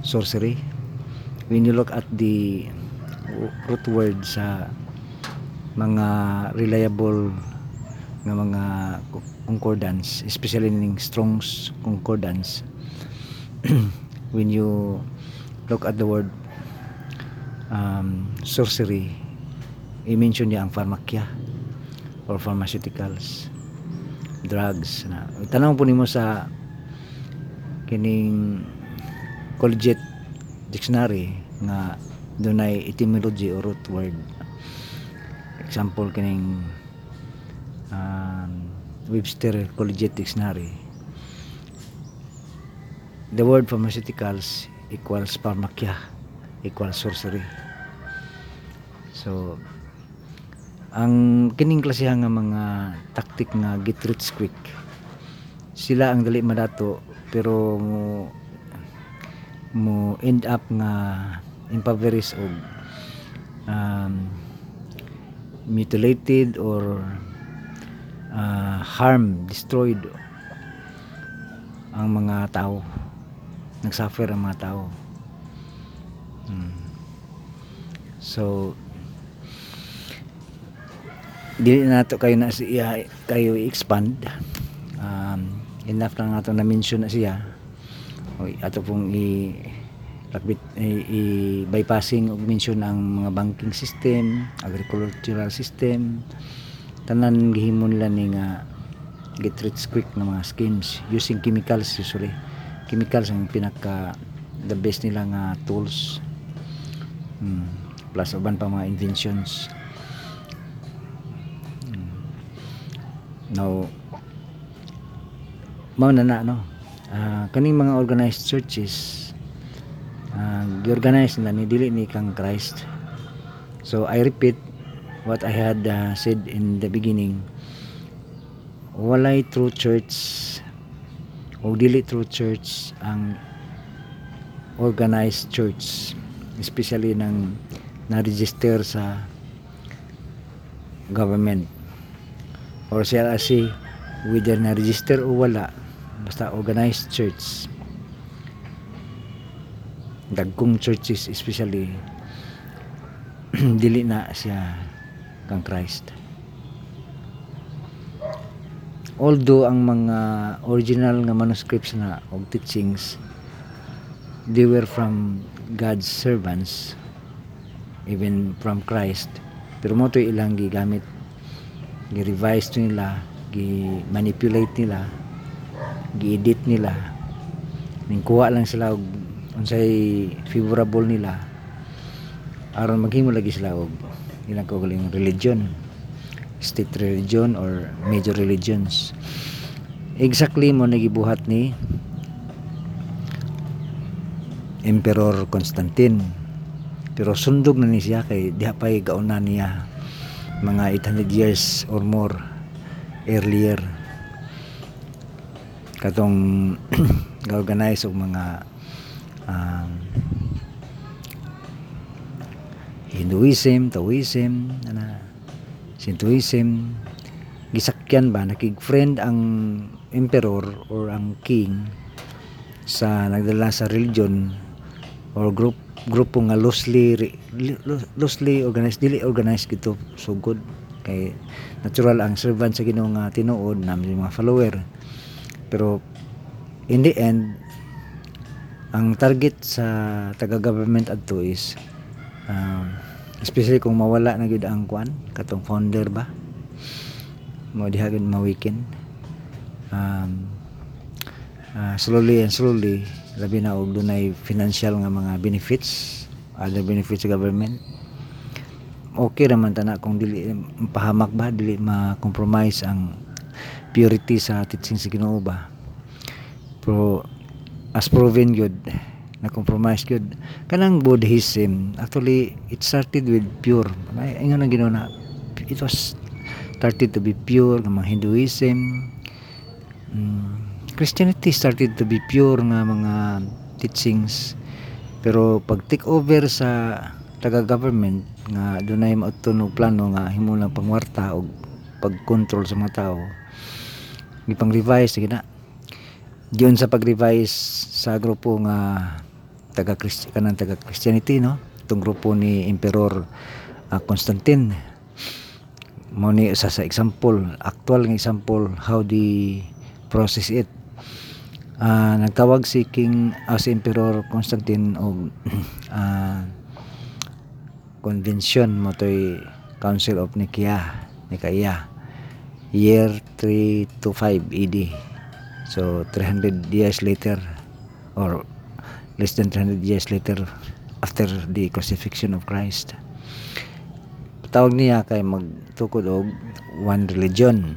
S1: sorcery. When you look at the root word sa mga reliable nga mga concordance especially ning Strong's concordance. When you look at the word um, sorcery i-mention niya ang pharmacia or pharmaceuticals drugs na. Tanong po nimo sa kining collegiate dictionary nga dunay etymology or root word example kining um, Webster Collegiate Dictionary the word pharmaceuticals equals pharmacia equals sorcery. So ang kining klasihan nga mga taktik nga get rich quick sila ang dali madato pero mo mo end up nga impoverished og um, mutilated or uh, harm destroyed ang mga tao. Nagsuffer ang mga tao. Mm. So dili na to kayo na siya kayo i-expand. Um, enough na nato na mention na siya. O ato pong i lakbit i, i bypassing og mention ang mga banking system agricultural system tanan gihimo nila ni nga get rich quick na mga schemes using chemicals usually chemicals ang pinaka the best nila nga tools hmm. plus uban pa mga inventions Hmm. now mao na na no Ah, kaning mga organized churches uh, giorganize nila ni dili ni kang Christ. So I repeat what I had uh, said in the beginning. Walay true church o dili true church ang organized church especially ng na-register sa government. Or CLRC whether na-register o wala basta organized church dagkong churches especially dili na siya kang Christ. Although ang mga original nga manuscripts na og teachings they were from God's servants even from Christ. Pero mo to ilang gigamit gi-revise nila gi-manipulate nila gi-edit nila. Ning kuha lang sila og unsay favorable nila aron maghimo lagi sila og ilang kaugaling religion state religion or major religions. Exactly mo nagibuhat ni Emperor Constantine pero sundog na ni siya kay diha pay gauna niya mga 800 years or more earlier. Katong ga-organize og mga um, Hinduism, Taoism, ana, Sintoism, gisakyan ba? Nakig-friend ang emperor or ang king sa nagdala sa religion or group grupo nga loosely loosely organized dili organized gito so good. Kay natural ang servant sa Ginoo nga tinuod namin mga follower. Pero in the end ang target sa taga-government adto is um, especially kung mawala na gid ang kwan katong founder ba mo diha gid mawikin. Um, uh, slowly and slowly labi na og dunay financial nga mga benefits other benefits sa government. Okay raman tana kung dili pahamak ba dili ma-compromise ang purity sa teaching sa Ginoo ba. Pero as proven good na compromise good kanang Buddhism actually it started with pure. Ingon ang Ginoo na it was started to be pure ng mga Hinduism. Mm, Christianity started to be pure nga mga teachings. Pero pag take over sa taga-government nga dunay mauton og plano nga himo lang pangwarta og pag-control sa mga tao gipang revise sige na diyon sa pag-revise sa grupo nga taga kanang taga Christianity no? Itong grupo ni Emperor uh, Constantine. Mo ni sa sa example actual nga example how they process it. Uh, nagtawag si King uh, si Emperor Constantine og uh, convention mo toy Council of Nicaea Nicaea year 325 AD so 300 years later or less than 300 years later after the crucifixion of Christ tawag niya kay magtukod og one religion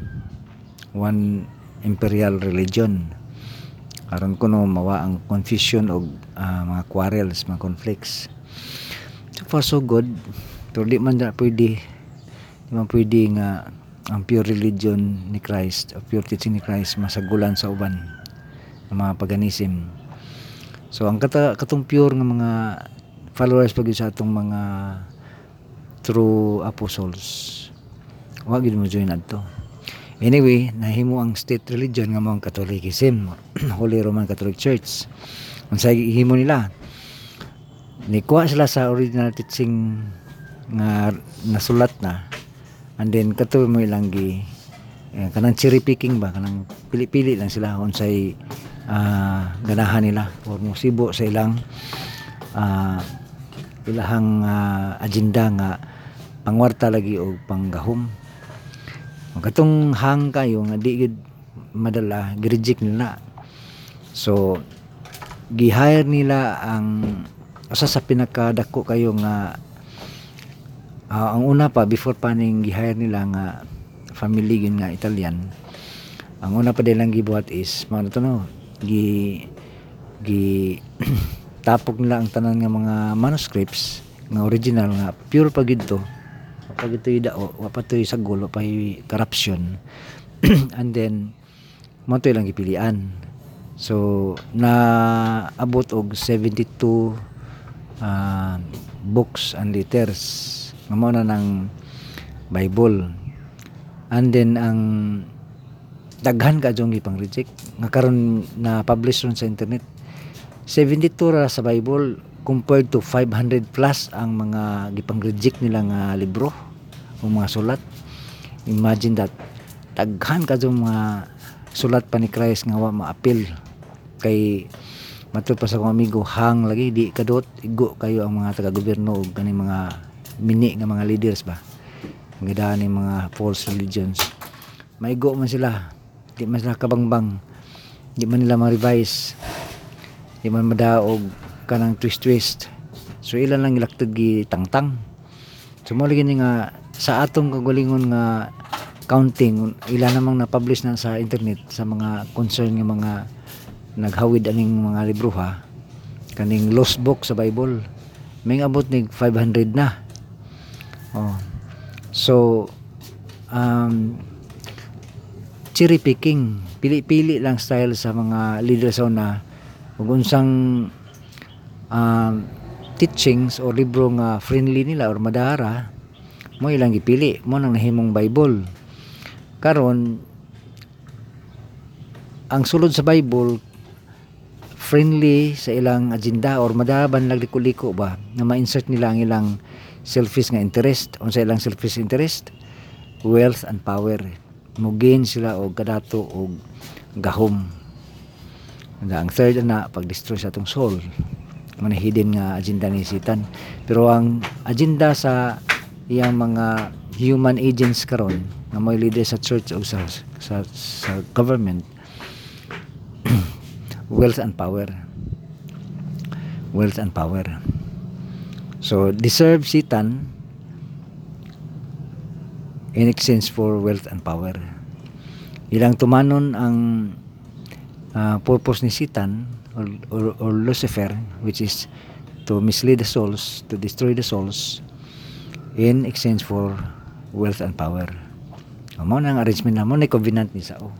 S1: one imperial religion. Aron kuno mawa ang confusion og ah, mga quarrels mga conflicts. So far so good. Pero di man na pwede di man pwede nga ang pure religion ni Christ o pure teaching ni Christ masagulan sa uban ng mga paganism so ang kata, katong pure nga mga followers pag sa atong mga true apostles wa gid mo join adto Anyway, nahimo ang state religion nga ang Catholicism, Holy Roman Catholic Church. Unsay himo nila? nikuha sila sa original teaching nga nasulat na and then kato mo ilang gi eh, kanang cherry picking ba? Kanang pili-pili lang sila unsay ah, ganahan nila. Or musibo sa ilang ah, ilahang ah, agenda nga pangwarta lagi o panggahom. Katong hang kayo nga di gid madala gireject nila. So gi-hire nila ang usa sa pinakadako kayo nga ah, ang una pa before pa ning gi-hire nila nga family yun nga Italian ang una pa nilang gibuhat is mga to no? Gi gi tapok nila ang tanan nga mga manuscripts nga original nga pure pa to. Pag ito dao wa pa to sagol wa pa yung corruption. And then mo to ilang gipilian. So na abot og 72 ah, books and letters mao na ng Bible. And then ang daghan ka jong gipang reject. Nga karon na publish ron sa internet. 72 ra sa Bible compared to 500 plus ang mga gipang reject nila nga libro o mga sulat. Imagine that. Daghan ka jong mga sulat pa ni Christ nga wa maapil kay matud pa sa akong amigo hang lagi di kadot igo kayo ang mga taga gobyerno ug kani mga mini nga mga leaders ba? Nga ni mga false religions. Maigo man sila. Di man sila kabangbang. Di man nila ma-revise. Di man madaog kanang twist twist so ilan lang ilaktad gi tangtang. So mo ni nga sa atong kagalingon nga counting ilan namang na-publish na sa internet sa mga concern nga mga naghawid aning mga libro ha kaning lost book sa Bible. May abot nig 500 na oh. So um cherry picking pili-pili lang style sa mga leaders sa una ug unsang um, teachings o libro nga friendly nila or madara mo ilang gipili mo nang nahimong Bible. Karon ang sulod sa Bible friendly sa ilang agenda or madaban lang liko-liko ba? Na ma-insert nila ang ilang selfish nga interest. Unsa ilang selfish interest? Wealth and power. Mo gain sila og kadato og gahom. Ang third na pag-destroy sa atong soul. Man hidden nga agenda ni Satan pero ang agenda sa iyang mga human agents karon nga may leader sa church o sa, sa, sa government wealth and power. Wealth and power so deserve Satan in exchange for wealth and power. Ilang tumanon ang uh, purpose ni Satan or, or, or Lucifer which is to mislead the souls to destroy the souls in exchange for wealth and power. Mo na ang arrangement na mo na covenant ni Sao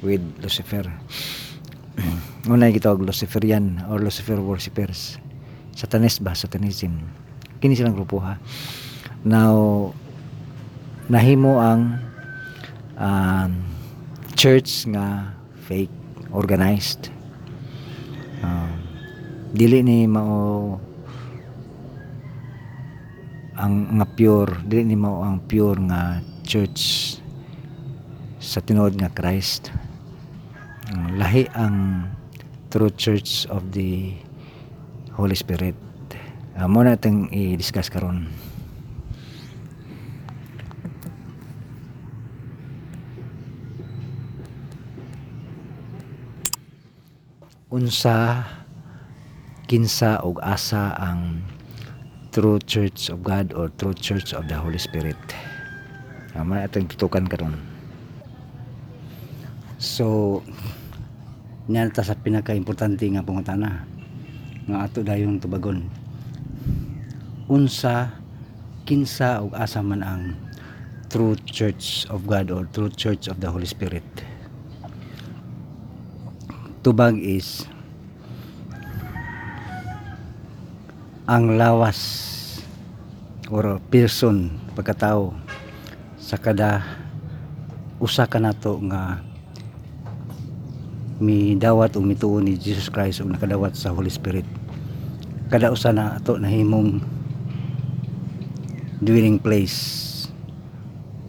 S1: with Lucifer. Una yung gitawag Luciferian or Lucifer worshippers Satanis ba? Satanism kini silang grupo ha? Now nahimo ang um, church nga fake organized. Um, dili ni mao ang nga pure dili ni mao ang pure nga church sa tinuod nga Christ. Ang lahi ang true church of the Holy Spirit. Uh, mo natin i-discuss karon. Unsa kinsa og asa ang true church of God or true church of the Holy Spirit? Amo na atong tutukan karon. So niyan ta sa pinaka-importante nga pangutana nga ato dayon tubagon. Unsa kinsa og asa man ang true church of God or true church of the Holy Spirit? Tubag is ang lawas or person pagkatao sa kada usa ka nato nga mi dawat o mituo ni Jesus Christ o nakadawat sa Holy Spirit. Kada usa na ato nahimong dwelling place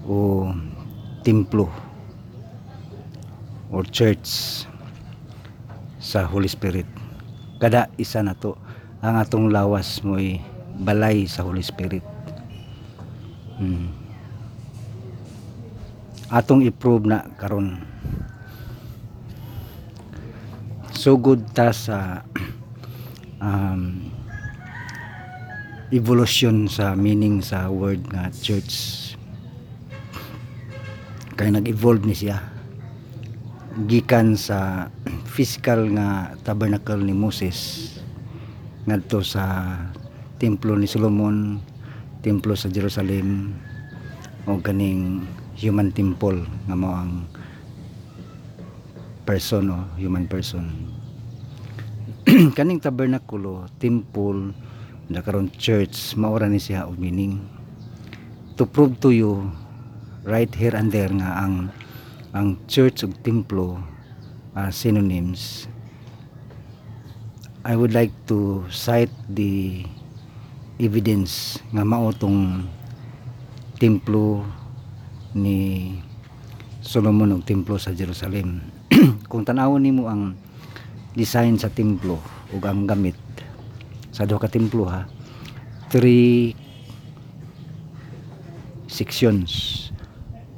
S1: o templo or church sa Holy Spirit. Kada isa na to ang atong lawas mo'y balay sa Holy Spirit. Hmm. atong i-prove na karon good ta sa um, evolution sa meaning sa word nga church. Kay nag-evolve ni siya. Gikan sa physical nga tabernacle ni Moses ngadto sa templo ni Solomon templo sa Jerusalem o ganing human temple nga mao ang person o human person kaning tabernakulo temple na karon church maura ni siya og meaning. To prove to you right here and there nga ang ang church ug templo are synonyms I would like to cite the evidence nga mao tong templo ni Solomon ug templo sa Jerusalem. Kung tanawon nimo ang design sa templo ug ang gamit sa duha ka templo ha? Three sections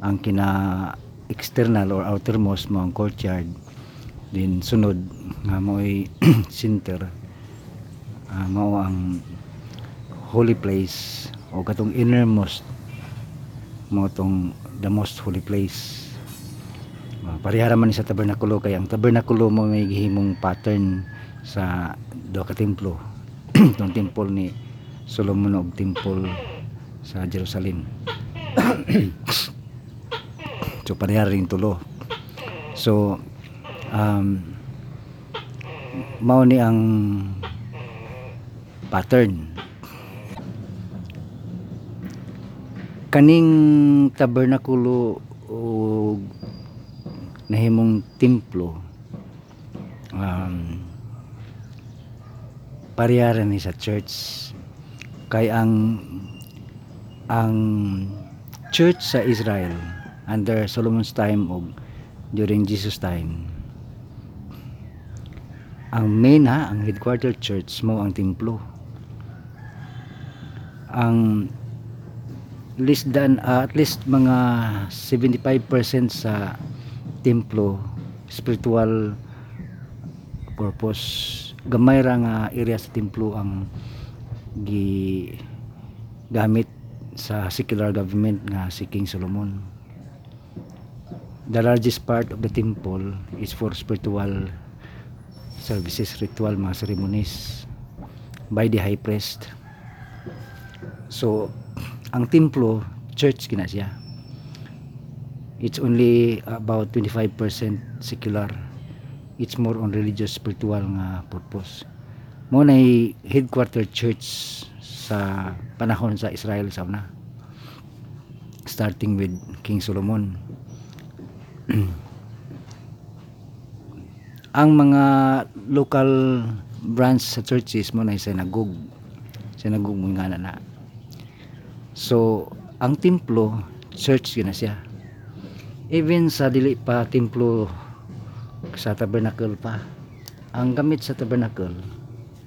S1: ang kina external or outermost mo ang courtyard. Din sunod nga mo'y center. Uh, mao ang holy place o katong innermost mo tong the most holy place parihara man sa tabernakulo kay ang tabernakulo mo may gihimong pattern sa duha ka templo. Tong temple ni Solomon og temple sa Jerusalem. So parehara ring tulo. So um, mao ni ang pattern. Kaning tabernakulo o nahimong templo um, parehara ni sa church. Kay ang ang church sa Israel under Solomon's time o during Jesus time ang main ha ang headquarter church mo ang templo. Ang less than uh, at least mga 75% sa templo spiritual purpose gamay ra nga area sa templo ang gi gamit sa secular government nga si King Solomon the largest part of the temple is for spiritual services, ritual, mga ceremonies by the high priest. So, ang templo, church kina siya. It's only about 25% secular. It's more on religious, spiritual nga purpose. Mo na headquarter church sa panahon sa Israel sa una. Starting with King Solomon. ang mga local branch sa churches mo na sinagog sinagog mo nga na so ang templo church yun na siya even sa dili pa templo sa tabernacle pa ang gamit sa tabernacle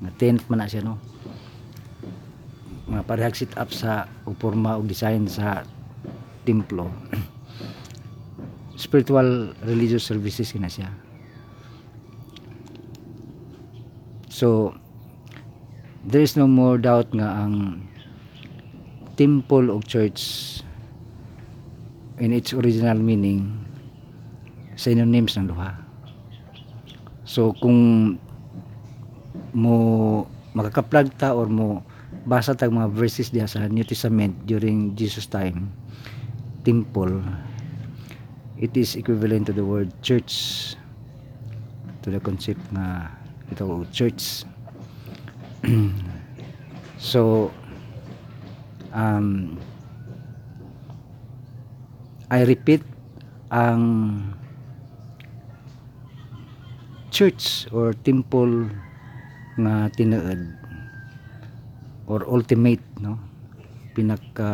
S1: nga tent man na siya no? Mga parehag sit up sa uporma o design sa templo spiritual religious services na siya. So, there is no more doubt nga ang temple of church in its original meaning synonyms ng duha. So, kung mo makakaplag ta or mo basa tag mga verses diha sa New Testament during Jesus time temple it is equivalent to the word church to the concept na ito church so um, I repeat ang church or temple nga tinuod or ultimate no? Pinaka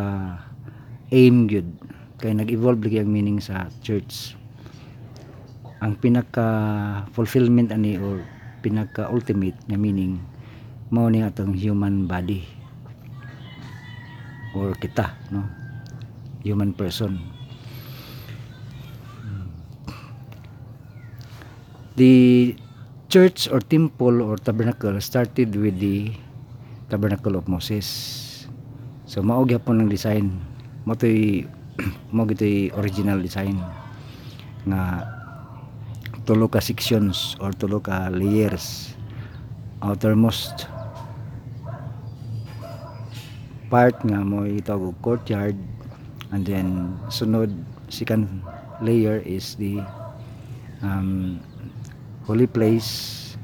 S1: aim gyud kay nag-evolve lagi ang meaning sa church. Ang pinaka fulfillment ani or pinaka ultimate na meaning mao ni atong human body or kita no? Human person the church or temple or tabernacle started with the tabernacle of Moses. So mao gyapon ang design. Mo to'y original design nga tulo ka sections or tulo ka layers outermost part nga mo itawag courtyard and then sunod second layer is the um, holy place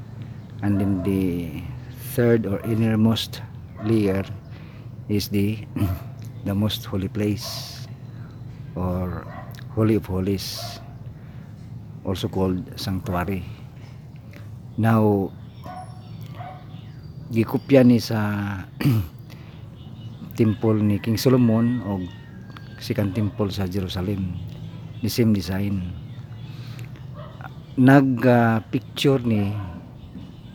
S1: and then the third or innermost layer is the the most holy place or holy of holies also called sanctuary. Now gikopya ni sa temple ni King Solomon o second temple sa Jerusalem the same design nag uh, ni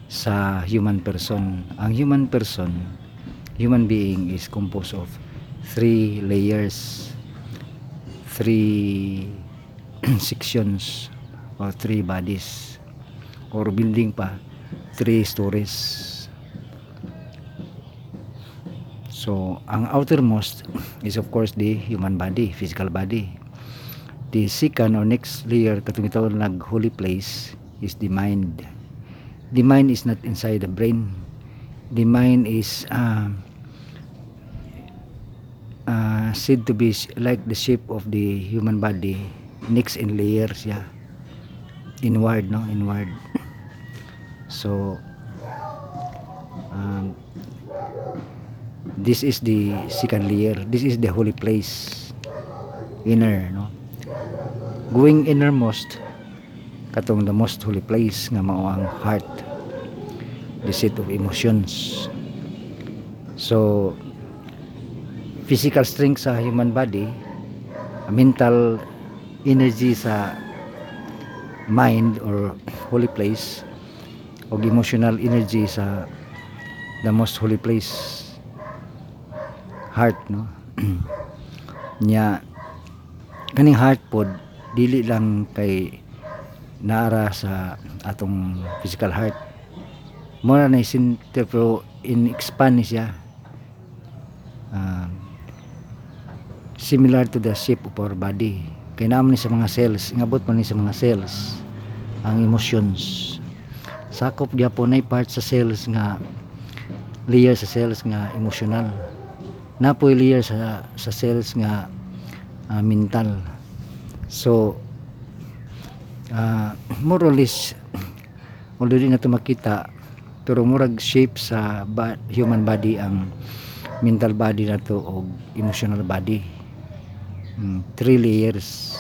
S1: sa human person. Ang human person human being is composed of three layers three sections or three bodies or building pa three stories. So ang outermost is of course the human body physical body the second or next layer katong ito nag holy place is the mind. The mind is not inside the brain. The mind is uh, uh, said to be like the shape of the human body next in layers yeah. Inward no? Inward. So um, this is the second layer. This is the holy place inner no going innermost katong the most holy place nga mao ang heart the seat of emotions. So physical strength sa human body mental energy sa mind or holy place o emotional energy sa the most holy place heart no? Nya kaning heart pod dili lang kay naara sa atong physical heart. Mura na isinter pero in expand siya. Uh, similar to the shape of our body. Kay naman ni sa mga cells ingabot man ni sa mga cells ang emotions. Sakop gyapon ay part sa cells nga layer sa cells nga emotional. Napoy layer sa sa cells nga uh, mental so uh, more or less although di na ito makita pero murag shape sa human body ang mental body na to o emotional body. Mm, three layers.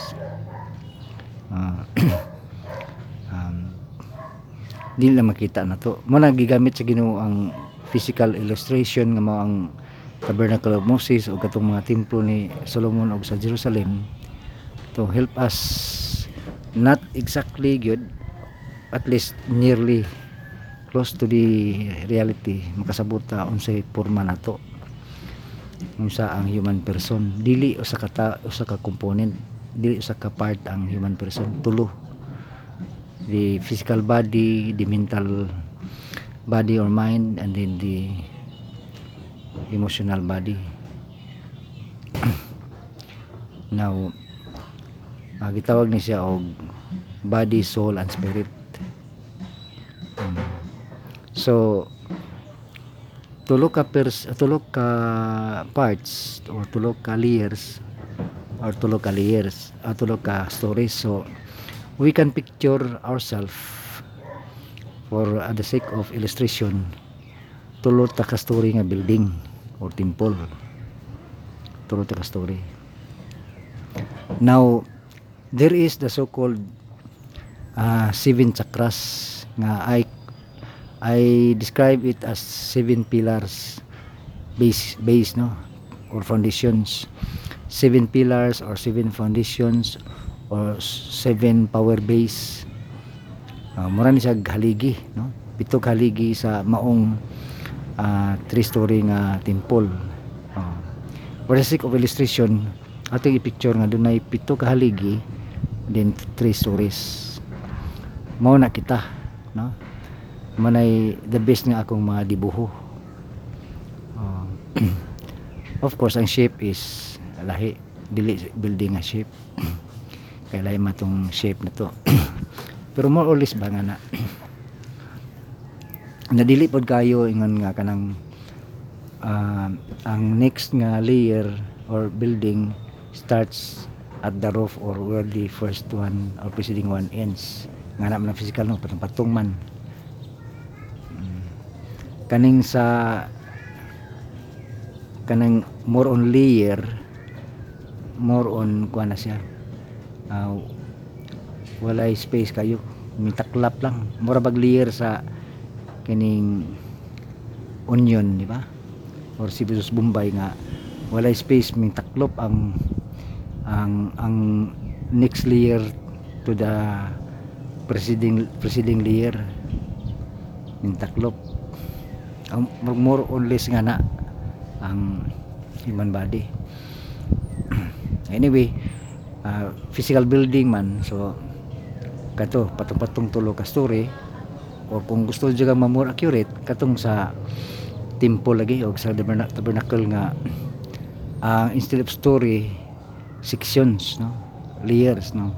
S1: Uh, um, di na makita na to mo gigamit sa Ginoo ang physical illustration nga mao ang tabernacle of Moses o katong mga templo ni Solomon og sa Jerusalem to help us not exactly good at least nearly close to the reality makasabot ta unsay porma nato unsa ang human person dili usa ka usa ka component dili usa ka part ang human person tulo. The physical body the mental body or mind and then the emotional body. Now uh, gitawag ni siya og body soul and spirit. Um, so tulo ka pers tulo ka parts or tulo ka layers or tulo ka layers or tulo ka stories. So we can picture ourselves for uh, the sake of illustration tulo ta ka story nga building or temple. Tulo ta ka story. Now there is the so called uh, seven chakras nga I I describe it as seven pillars base base no or foundations. Seven pillars or seven foundations or seven power base. Uh, mura ni siya haligi no? Pito haligi sa maong ah, three story nga temple. Uh, for the sake of illustration ating i-picture nga dunay pito ka haligi then three stories. Mao na kita no? Manay the best nga akong mga dibuho. Uh, of course ang shape is lahi. Dili building nga shape. Kaya lahi matong shape na to. Pero more or ba nga na? Nadili pod kayo ingon nga kanang ah, ang next nga layer or building starts at the roof or where the first one or preceding one ends. Nga na man ang physical no? Patong patong man. Mm. kaning sa kanang more on layer more on kuha na siya. Ah, walay space kayo. Mitaklap lang. Mura bag layer sa kining onion di ba? Or sibuyas bombay nga walay space ming taklop ang ang ang next layer to the preceding preceding layer. Ming taklop ang more or less nga na ang human body. Anyway ah, physical building man so kato patong-patong tulo ka story. O kung gusto juga ma more accurate katong sa temple lagi o sa taberna- tabernacle nga ang instead of story sections no? Layers no?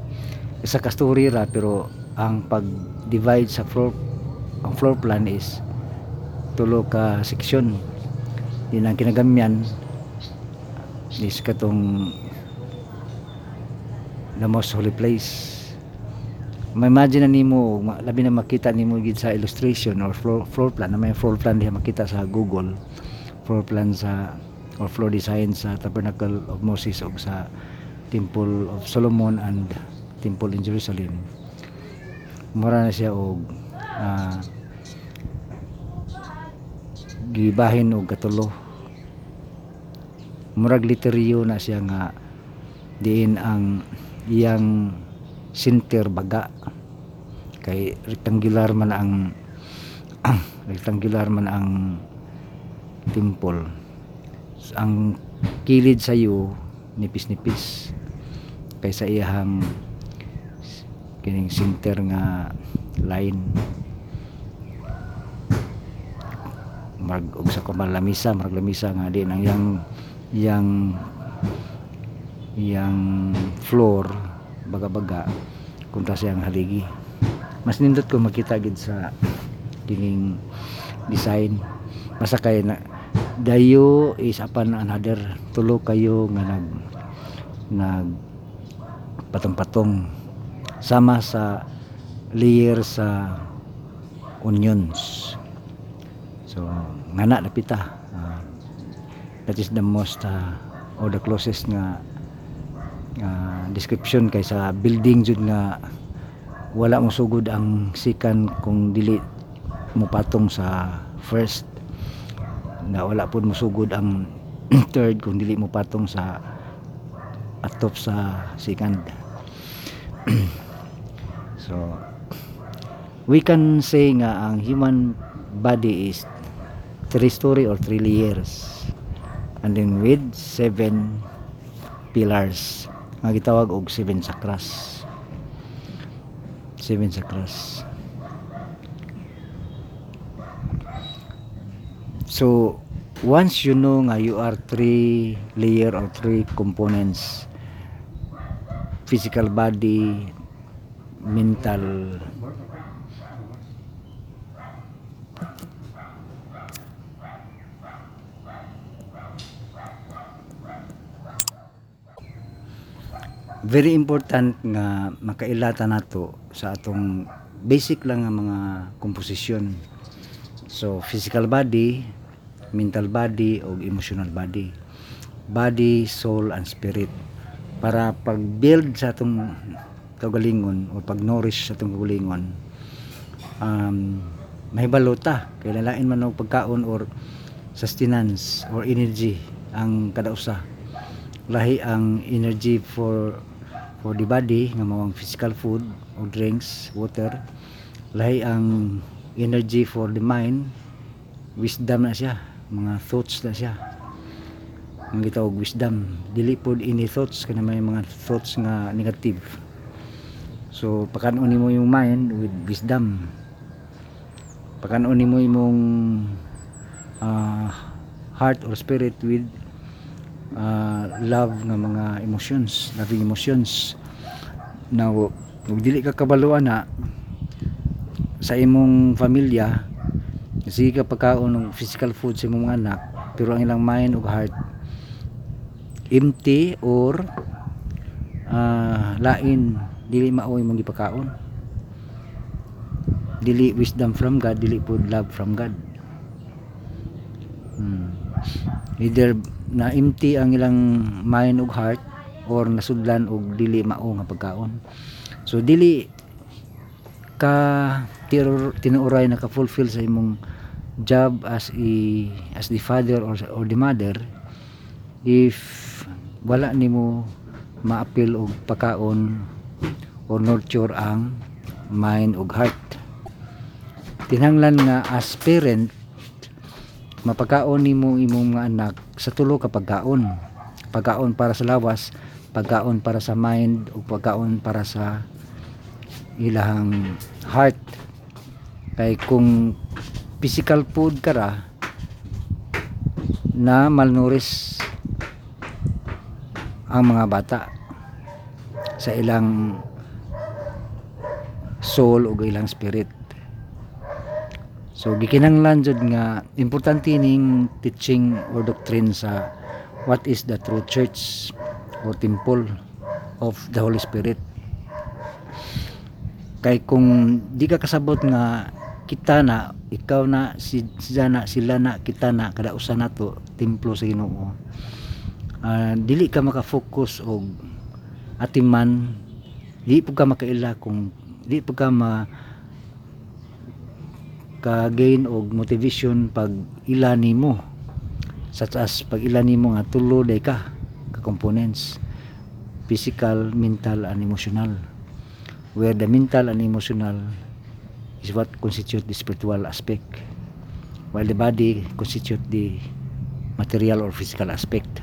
S1: Isa ka story ra pero ang pag divide sa floor ang floor plan is tulo ka section. Din ang kinagamyan. Is katong the most holy place. Ma-imagine na nimo labi na makita nimo gid sa illustration or floor, floor plan. Na may floor plan diha makita sa Google. Floor plan sa or floor design sa Tabernacle of Moses o sa Temple of Solomon and Temple in Jerusalem. Mura na siya og ah, gibahin og katulo. Murag literyo na siya nga diin ang iyang center baga. Kay rectangular man ang rectangular man ang temple. Ang kilid sa iyo nipis-nipis. Kaysa iyang kining center nga line. Marag og sa kumal lamisa marag lamisa nga din ang yang yang yang floor baga-baga kunta siyang haligi. Mas nindot ko makita gid sa kining design. Masakay na dayo is apan another tulo kayo nga nag nag patong-patong. Sama sa layer sa onions. So ngana napita. Ah, that is the most uh, or the closest nga nga description kay sa building jud nga wala mo sugod ang second kung dili mo patong sa first na wala po mo sugod ang third kung dili mo patong sa atop sa second. So we can say nga ang human body is three story or three layers. And then with seven pillars. Nga gitawag og seven chakras. Seven chakras so once you know nga you are three layer or three components physical body mental very important nga makailata nato sa atong basic lang nga mga komposisyon. So physical body mental body o emotional body. Body soul and spirit. Para pag build sa atong kagalingon o pag nourish sa atong kagalingon um, may balota kay lain man og pagkaon or sustenance or energy ang kada usa lahi ang energy for for the body nga mao ang physical food or drinks water. Lahi ang energy for the mind. Wisdom na siya mga thoughts na siya. Ang gitawag wisdom. Dili pod any thoughts kana may mga thoughts nga negative. So pakanon nimo yung mind with wisdom. Pakanon nimo imong ah, heart or spirit with ah, love nga mga emotions loving emotions. Now ug dili ka kabaluan na sa imong pamilya sige ka pagkaon ng physical food sa imong mga anak pero ang ilang mind ug heart empty or ah, lain dili mao imong gipakaon dili wisdom from God dili pod love from God. Hmm. either na empty ang ilang mind ug heart or nasudlan og dili mao nga pagkaon. So dili ka tinuoray na ka fulfill sa imong job as a as the father or or the mother if wala nimo maapil og pagkaon or nurture ang mind ug heart. Tinanglan nga as parent mapagkaon nimo imong mga anak sa tulo ka pagkaon. Pagkaon para sa lawas pagkaon para sa mind ug pagkaon para sa ilahang heart. Kay kung physical food ka ra na malnourished ang mga bata sa ilang soul ug ilang spirit So gikinanglan jud nga importante ning teaching or doctrine sa what is the true church or temple of the Holy Spirit. Kay kung di ka kasabot nga kita na ikaw na si sila na sila na kita na kada usa nato templo sa Ginoo. Ah, dili ka maka-focus og atiman di po ka makaila kung di po ka ma ka gain og motivation pag ila nimo. Such as pag ila nimo nga tulo day ka ka components. Physical, mental and emotional. Where the mental and emotional is what constitute the spiritual aspect while the body constitute the material or physical aspect.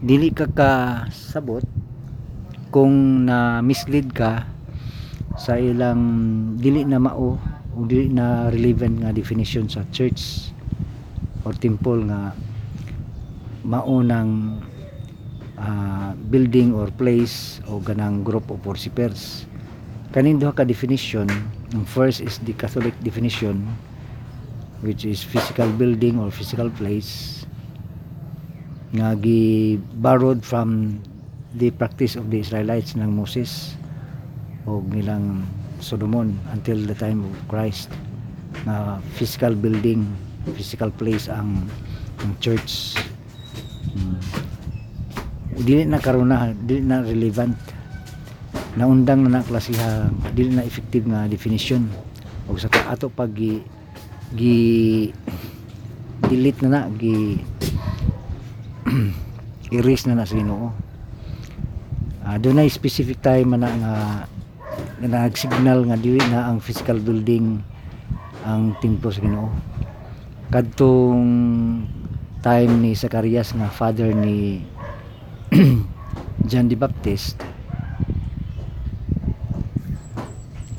S1: Dili ka kasabot kung na mislead ka sa ilang dili na mao o dili na relevant nga definition sa church or temple nga maunang ah, building or place o ganang group of worshipers kaning duha ka definition ang first is the Catholic definition which is physical building or physical place nga gi borrowed from the practice of the Israelites ng Moses o nilang Solomon until the time of Christ na physical building physical place ang ang church hmm. dili na karon na dili na relevant naundang na na klasiha dili na effective nga definition. Og sa ato pag gi, gi delete na na gi erase na na sa Ginoo. Uh, doon na specific time na nga nga nag-signal nga dili na ang physical building ang templo sa Ginoo. Kadtong time ni Zacarias nga father ni John the Baptist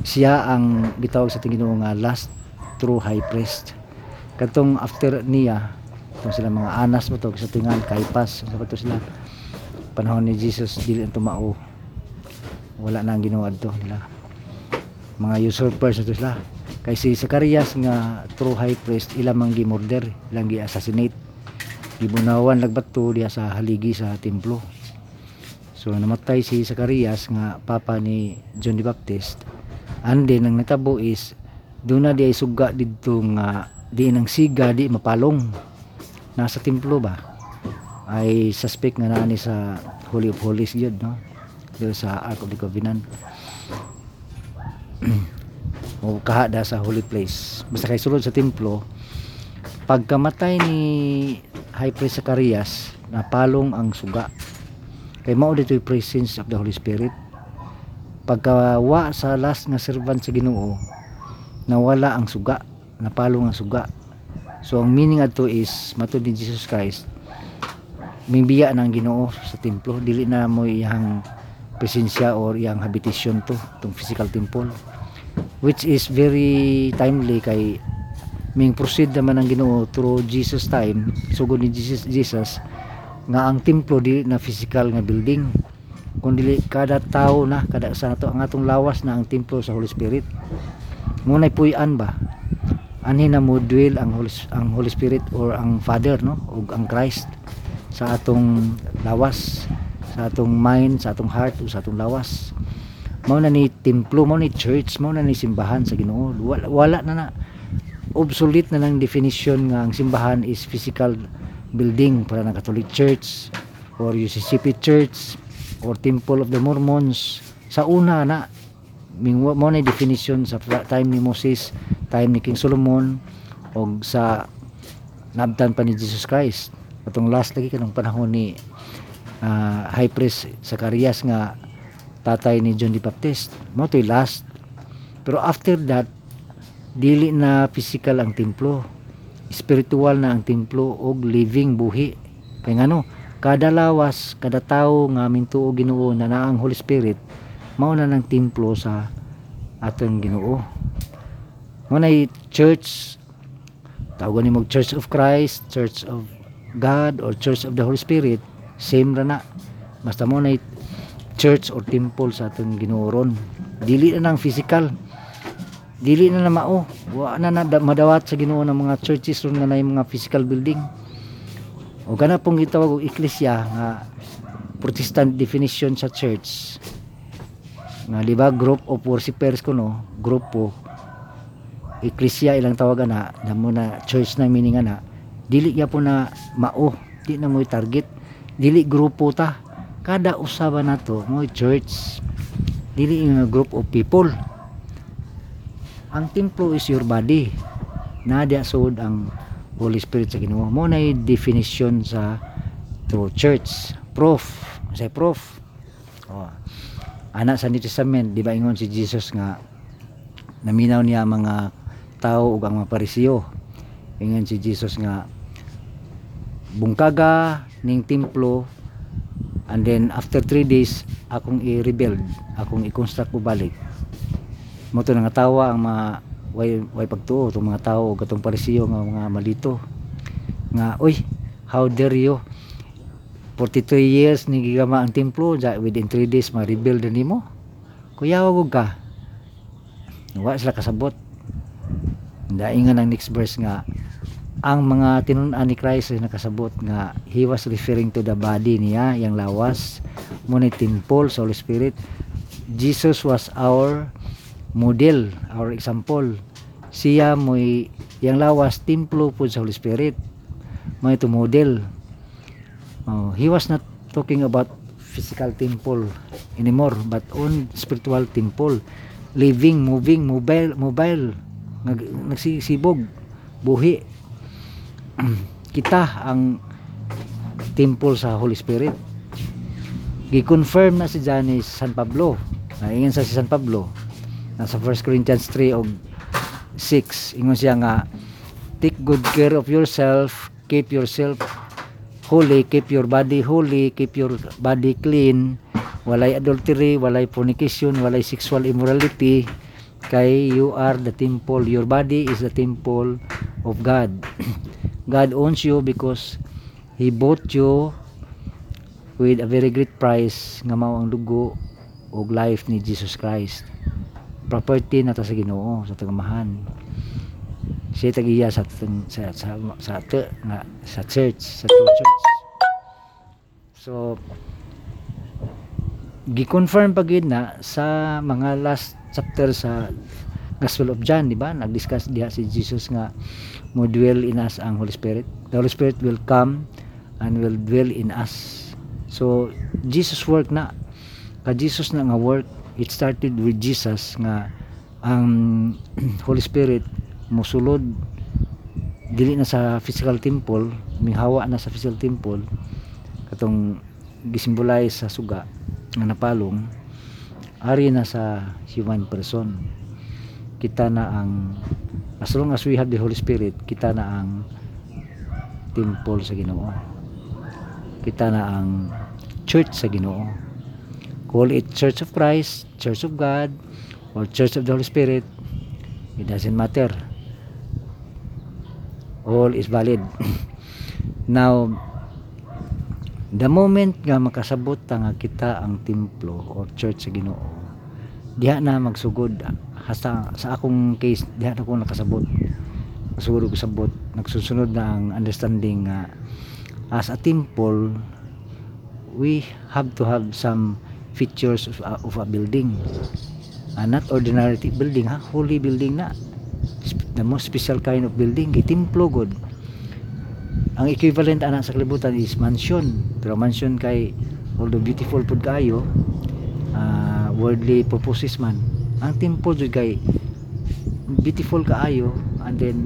S1: siya ang gitawag sa Ginoo nga last true high priest. Kadtong after niya itong sila mga anas mo to sa tingan kaipas sa to sila. Panahon ni Jesus dili ang tumao. Wala na ang ginawa to nila. Mga usurpers na to sila. Kay si Zacarias nga true high priest ilang mang gimorder ilang gi-assassinate. Gibunawan lagbato diya sa haligi sa templo. So namatay si Zacarias nga papa ni John the Baptist and then ang natabo is doon na di ay suga dito nga di nang siga di mapalong. Nasa templo ba? Ay suspect nga nani sa Holy of Holies yun no? Dito sa Ark of the Covenant. O kahada sa holy place. Basta kay sulod sa templo pagkamatay ni High Priest Zacarias napalong ang suga. Kay mao dito presence of the Holy Spirit pagkawa sa last nga servant sa Ginoo nawala ang suga napalong ang suga. So ang meaning adto is matud ni Jesus Christ mimbiya ng Ginoo sa templo. Dili na mo iyang presensya or iyang habitation to tong physical temple. Which is very timely kay ming proceed naman ang Ginoo through Jesus time. Sugod ni Jesus Jesus nga ang templo dili na physical nga building kundi kada tao na kada sa ato ang atong lawas na ang templo sa Holy Spirit. Munay puy-an ba? Ani na mo dwell ang Holy, ang Holy Spirit or ang Father no? Ug ang Christ sa atong lawas sa atong mind sa atong heart o sa atong lawas. Mao na ni templo mao ni church mao na ni simbahan sa Ginoo. Wala, wala na na. Obsolete na ng definition nga ang simbahan is physical building para ng Catholic Church or UCCP Church or Temple of the Mormons. Sa una na mo na definition sa time ni Moses time ni King Solomon o sa nabtan pa ni Jesus Christ. Atong last lagi kanang panahon ni ah, High Priest Zacarias nga tatay ni John the Baptist. Mo to'y last. Pero after that dili na physical ang templo. Spiritual na ang templo og living buhi. Kay ngano kada lawas kada tawo nga mintuo Ginoo na naa ang Holy Spirit mao na ng templo sa atong Ginoo. Mo na church tawagan nimo Church of Christ Church of God or Church of the Holy Spirit same ra na. Basta mo na church or temple sa atong Ginoo ron. Dili na nang physical. Dili na na mao. Wa na, na da- madawat sa Ginoo ng mga churches ron nga na mga physical building o gana pong gitawag og eklesia nga Protestant definition sa church. Nga di ba group of worshipers ko no? Grupo eklesia ilang tawagan na na mo na church na meaning na dili ya po na mao di na mo target. Dili grupo ta. Kada usaba na to mo church dili nga group of people. Ang templo is your body. Na dia sud ang Holy Spirit sa Ginoo. Mo na definition sa to church. Prof. Say prof. Oh. anak sa New Testament di ba ingon si Jesus nga naminaw niya mga tao ug ang mga parisiyo ingon si Jesus nga bungkaga ning templo and then after 3 days akong i-rebuild akong i-construct balik mo to nga tawa ang mga way, way pagtuo itong mga tao? Ug katong parisiyo nga mga malito. Nga uy how dare you? 43 years ni gigama ang templo ja within 3 days ma-rebuild nimo. Kuya wag ka. Wa sila kasabot. Daingan ang next verse nga ang mga tinun-an ni Christ ay nakasabot nga he was referring to the body niya yang lawas. Ni temple sa Holy Spirit Jesus was our model our example. Siya mo'y yang lawas templo po sa Holy Spirit. Mo ito model. Oh, he was not talking about physical temple anymore but on spiritual temple. Living moving mobile mobile. Nag, nagsisibog buhi. Kita ang temple sa Holy Spirit. Gi-confirm na si Janis San Pablo. Naingon sa si San Pablo nasa 1 Corinthians 3 og 6 ingon siya nga take good care of yourself keep yourself holy keep your body holy keep your body clean. Walay adultery walay fornication walay sexual immorality. Kay you are the temple. Your body is the temple of God. God owns you because He bought you with a very great price nga mao ang dugo ug life ni Jesus Christ property na ta sa Ginoo sa tagamahan. Siya tagiya sa sa sa sa, te, nga, sa church sa true church. So gi-confirm pa gid na sa mga last chapter sa Gospel of John di ba? Nag-discuss diha si Jesus nga mo dwell in us ang Holy Spirit. The Holy Spirit will come and will dwell in us. So Jesus work na. Ka Jesus na nga work it started with Jesus nga ang Holy Spirit musulod dili na sa physical temple minghawa na sa physical temple katong gisimbolize sa suga nga napalong ari na sa human person. Kita na ang as long as we have the Holy Spirit kita na ang temple sa Ginoo. Kita na ang church sa Ginoo call it Church of Christ Church of God or Church of the Holy Spirit it doesn't matter. All is valid. Now the moment nga makasabot nga kita ang templo or church sa Ginoo diha na magsugod hasta sa akong case diha na ko nakasabot. Masugod ko sabot. Nagsusunod na ang understanding nga as a temple we have to have some features of a, of a building. Ah, not ordinary building ha? Holy building na. The most special kind of building kay templo god. Ang equivalent ana sa kalibutan is mansion. Pero mansion kay although beautiful pud kayo ah, worldly purposes man. Ang temple jud kay beautiful kaayo and then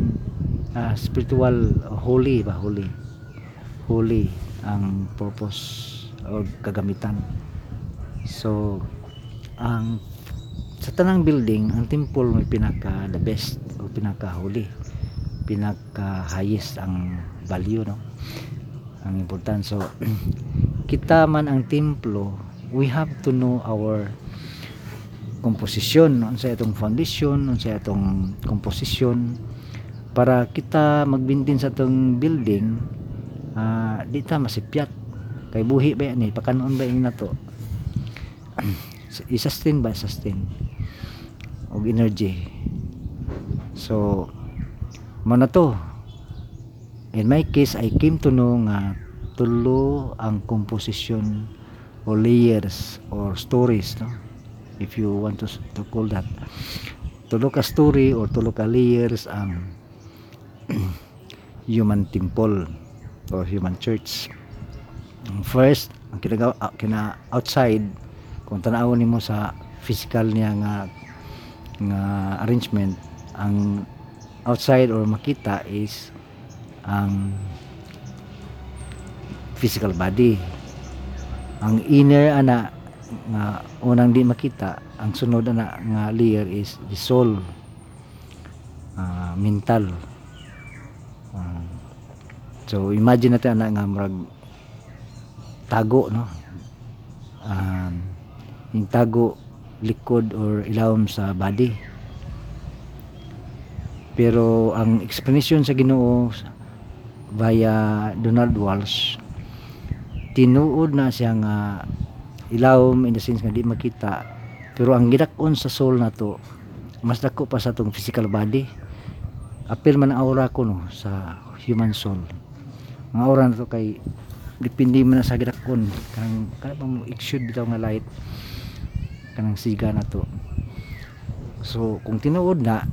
S1: ah, spiritual holy ba? Holy. Holy ang purpose or kagamitan so ang sa tanang building ang temple may pinaka the best o pinaka holy pinaka highest ang value no? Ang important so kita man ang templo we have to know our composition no? sa itong foundation no? sa itong composition para kita magbindin sa itong building ah, di ta masipyat. Kay buhi ba yan eh? Pakanon ba yung nato i-sustain ba? Sustain. Og energy. So mo to. In my case I came to know nga tulo ang composition or layers or stories no? If you want to, to call that. Tulo ka story or tulo ka layers ang human temple or human church. First ang kinagawa ah, kina outside kung tanawon nimo sa physical niya nga nga arrangement ang outside or makita is ang physical body. Ang inner ana nga unang di makita ang sunod ana nga layer is the soul ah, mental. Ah, so imagine natin ana nga murag tago no? Um, tago likod or ilawom sa body. Pero ang explanation sa Ginoo via Donald Walsh tinuod na siya nga ilawom in the sense nga di makita. Pero ang gidakon sa soul na to mas dako pa sa tong physical body. Apil man ang aura ko no sa human soul. Ang aura na to kay depende man sa gidakon. Kanang kanang pang exude bitaw nga light kanang siga na to. So kung tinuod na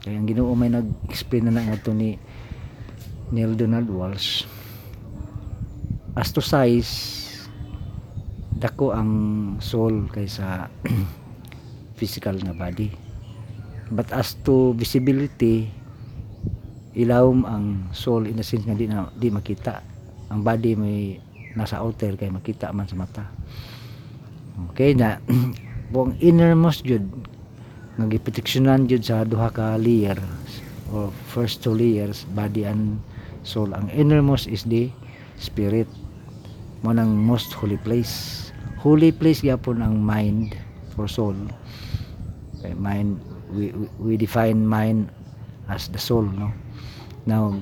S1: kaya ang Ginoo may nag-explain na nga to ni Neil Donald Walsh as to size dako ang soul kaysa physical na body. But as to visibility ilawom ang soul in a sense nga di, na, di makita. Ang body may nasa outer kay makita man sa mata okay na buong innermost jud nga giproteksyonan jud sa duha ka layer or first two layers body and soul. Ang innermost is the spirit. Mo nang most holy place. Holy place gyapon ang mind for soul. Okay, mind we, we, we define mind as the soul no? Now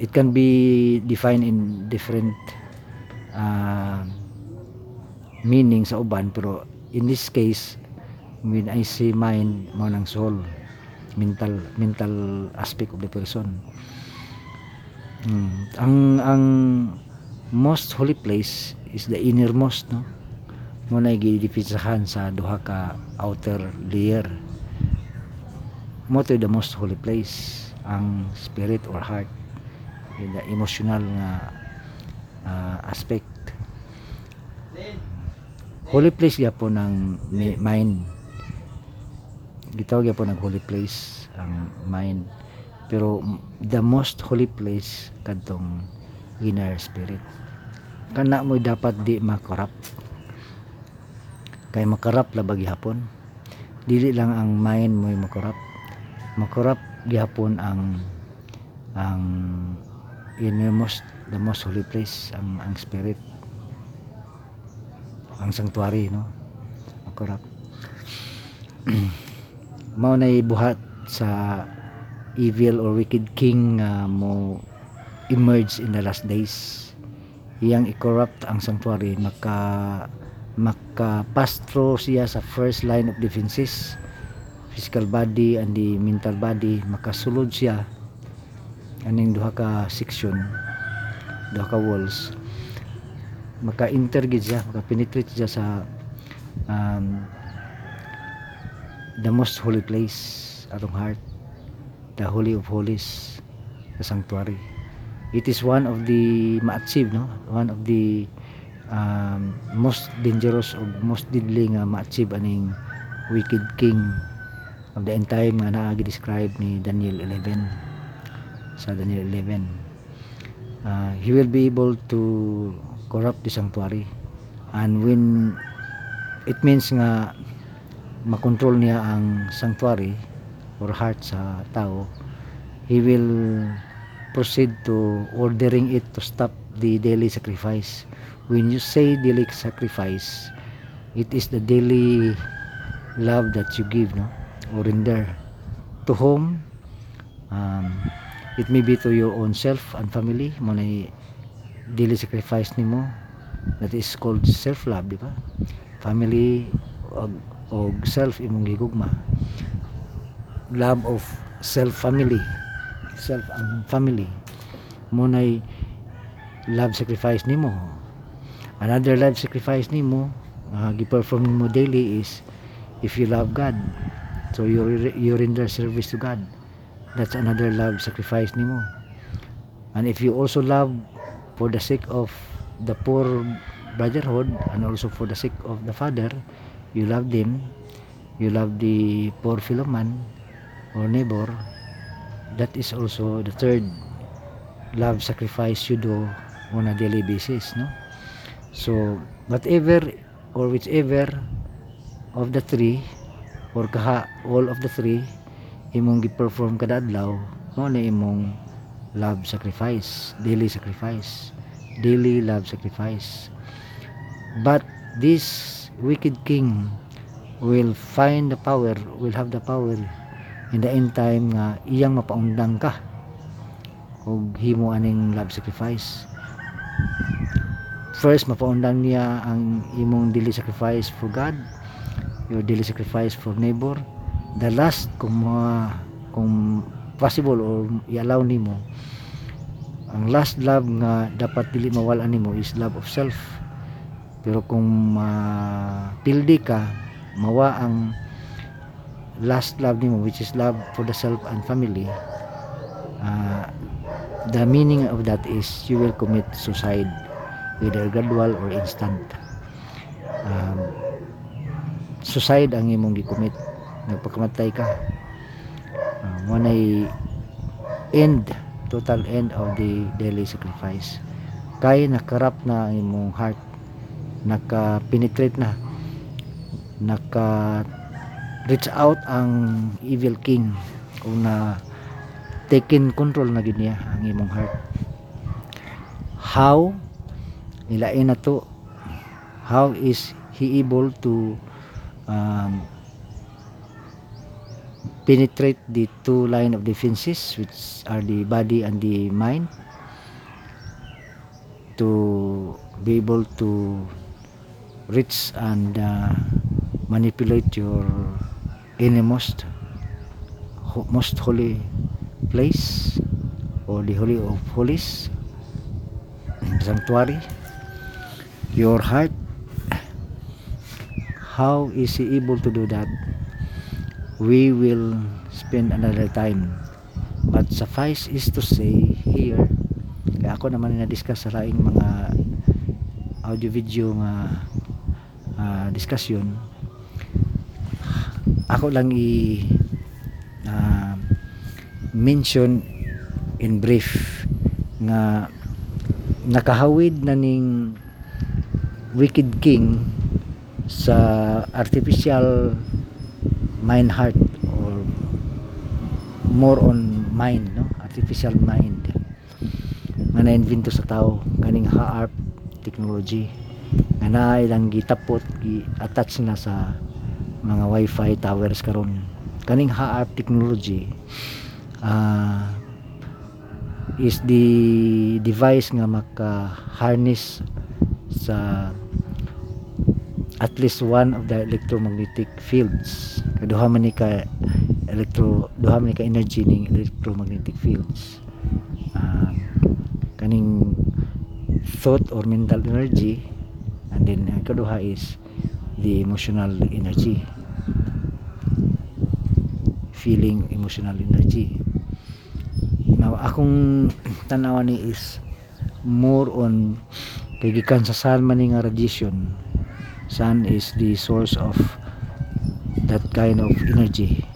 S1: it can be defined in different uh, meaning sa uban pero in this case when I say mind mo ng soul mental mental aspect of the person. Hmm. ang ang most holy place is the innermost no? Mo na gidipisahan sa duha ka outer layer. Mo to the most holy place ang spirit or heart. The emotional nga ah, aspect holy place gyapon ng mi- mind gitawag gyapon ng holy place ang mind pero the most holy place kadtong inner spirit. Kana mo dapat di makorap. Kay makorap labag gihapon. Dili lang ang mind mo makorap. Makorap gihapon ang ang innermost the most holy place ang ang spirit ang sanctuary no? Makorap mao na buhat sa evil or wicked king nga mo emerge in the last days. Iyang i-corrupt ang sanctuary. Maka maka pass through siya sa first line of defenses. Physical body and the mental body. Makasulod siya. Aning duha ka section? Duha ka walls maka-enter gid siya maka-penetrate siya sa um, the most holy place atong heart the holy of holies the sanctuary. It is one of the ma-achieve no? One of the um, most dangerous or most deadly nga ma-achieve aning wicked king of the end time nga naa describe ni Daniel 11 sa Daniel 11 uh, he will be able to corrupt the sanctuary. And when it means nga makontrol niya ang sanctuary or heart sa tao he will proceed to ordering it to stop the daily sacrifice. When you say daily sacrifice it is the daily love that you give no? Or render to whom? Um, it may be to your own self and family. Mo daily sacrifice nimo that is called self love di ba? Family og, og self imong gigugma. Love of self family self and family. Mo na love sacrifice nimo. Another love sacrifice nimo uh, gi-perform nimo daily is if you love God so you, re- you render service to God. That's another love sacrifice nimo. And if you also love for the sake of the poor brotherhood and also for the sake of the father you love them you love the poor fellow man or neighbor that is also the third love sacrifice you do on a daily basis no? So whatever or whichever of the three or kaha all of the three imong gi-perform kada adlaw mo na imong love sacrifice daily sacrifice daily love sacrifice. But this wicked king will find the power will have the power in the end time nga iyang mapaundang ka og himo aning love sacrifice. First mapaundang niya ang imong daily sacrifice for God your daily sacrifice for neighbor. The last kung mga kung possible or i-allow nimo ang last love nga dapat dili mawala nimo is love of self. Pero kung mapildi ka mawa ang last love nimo which is love for the self and family uh, the meaning of that is you will commit suicide whether gradual or instant. Um, suicide ang imong gicommit. Nagpakamatay ka uh, wanay end total end of the daily sacrifice kay nakarap na imong heart. Naka-penetrate na. Naka reach out ang evil king kung na taken control na gid niya ang imong heart. How? Nilain na to. How is he able to um, penetrate the two line of defenses which are the body and the mind to be able to reach and uh, manipulate your innermost most holy place or the holy of holies sanctuary. Your heart how is he able to do that we will spend another time. But suffice is to say here kaya ako naman na discuss sa laing mga audio video nga uh, discussion ako lang i uh, mention in brief nga nakahawid na ning Wicked King sa artificial mind heart or more on mind no? Artificial mind. Nga na-invento sa tao kaning HAARP technology. Nga na ilang gitapot gi-attach na sa mga wifi towers karon. Kaning HAARP technology ah is the device nga maka-harness sa at least one of the electromagnetic fields. Duha man ni ka electro duha man ni ka energy ning electromagnetic fields. Um, kaning thought or mental energy and then ang kaduha is the emotional energy. Feeling emotional energy. Now akong tanawan ni is more on kay gikan sa sun man ni radiation sun is the source of that kind of energy.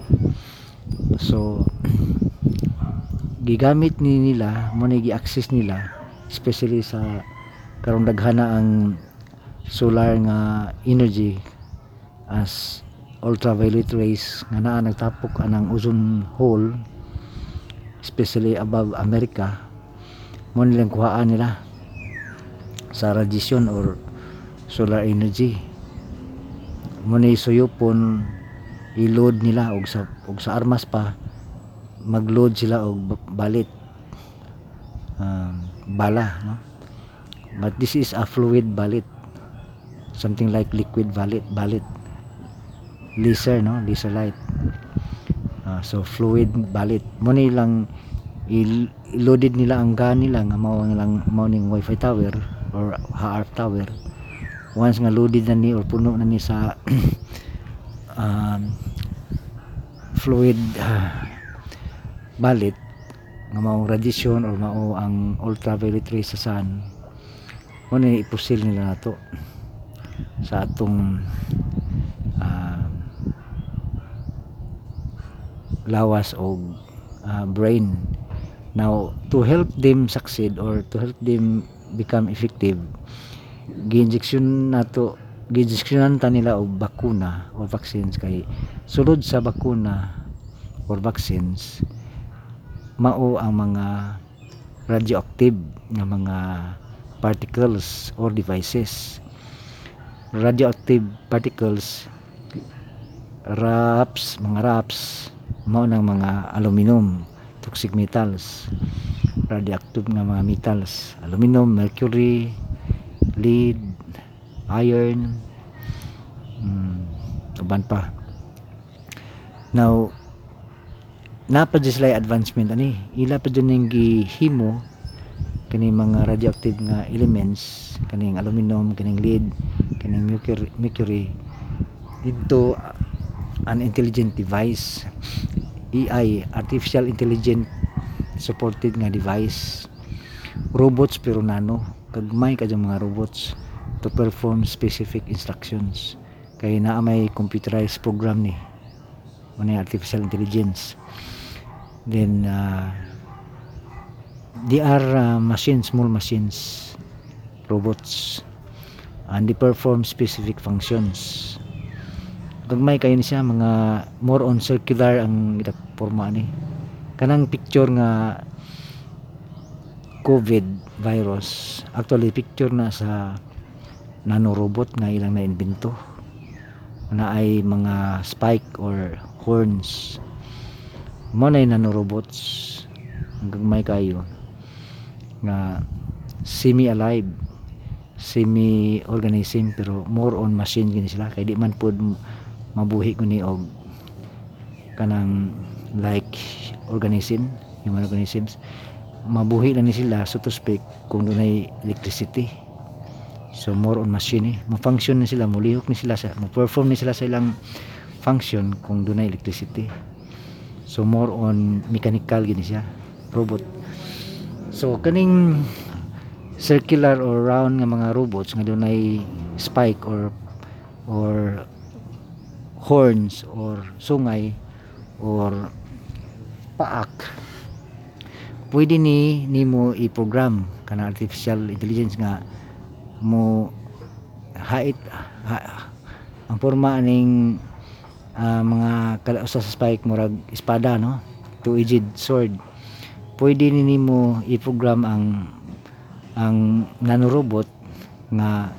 S1: So gigamit ni nila mo gi-access nila especially sa karong daghana ang solar nga energy as ultraviolet rays nga naa nagtapok anang ozone hole especially above America mo nilang kuhaan nila sa radiation or solar energy. Mo ni suyupon i-load nila og sa og sa armas pa mag-load sila og ba- balit. Um, bala no? But this is a fluid balit. Something like liquid balit balit. Laser no? Laser light. Ah, so fluid balit. Mo ni lang i-loaded nila ang gun nila nga mao lang mao ning wifi tower or HAARP tower once nga loaded na ni or puno na ni sa um, fluid ah, balit nga mao radiation or mao ang ultraviolet rays sa sun mo ni ipusil nila nato sa atong ah, lawas o brain. Now to help them succeed or to help them become effective gi-injection nato gi-injectionan ta nila og bakuna or vaccines kay sulod sa bakuna or vaccines mao ang mga radioactive nga mga particles or devices. Radioactive particles RAPS mga RAPS mao ng mga aluminum toxic metals radioactive nga mga metals aluminum mercury lead iron mm, uban pa. Now napa dyan sila advancement ani? Ila pa dyan yung gihimo kani mga radioactive nga elements kaning aluminum kaning lead kaning mercury, mercury. Dito an intelligent device. AI artificial intelligent supported nga device. Robots pero nano kagmay ka mga robots to perform specific instructions. Kay naa may computerized program ni. Ano artificial intelligence. Then uh, they are uh, machines small machines robots. And they perform specific functions. Gagmay kayo ni siya mga more on circular ang forma ni. Kanang picture nga COVID virus. Actually picture na sa nanorobot nga ilang na-invento na ay mga spike or horns. Mo na nanorobots. Hanggang may kayo. Nga semi-alive semi-organism pero more on machine gini sila. Kay di man pod mabuhi ko ni og kanang like organism human organisms mabuhi lang ni sila so to speak kung dunay electricity. So more on machine eh. mo-function ni sila mulihok ni sila sa mo-perform ni sila sa ilang function kung dunay electricity. So more on mechanical gini siya robot. So kaning circular or round nga mga robots nga dunay spike or or horns or sungay or paak pwede ni nimo i-program kana artificial intelligence nga mo hait ha, ang forma aning ah, mga usa sa spike murag espada no? Two-edged sword. Pwede ni nimo i-program ang ang nanorobot nga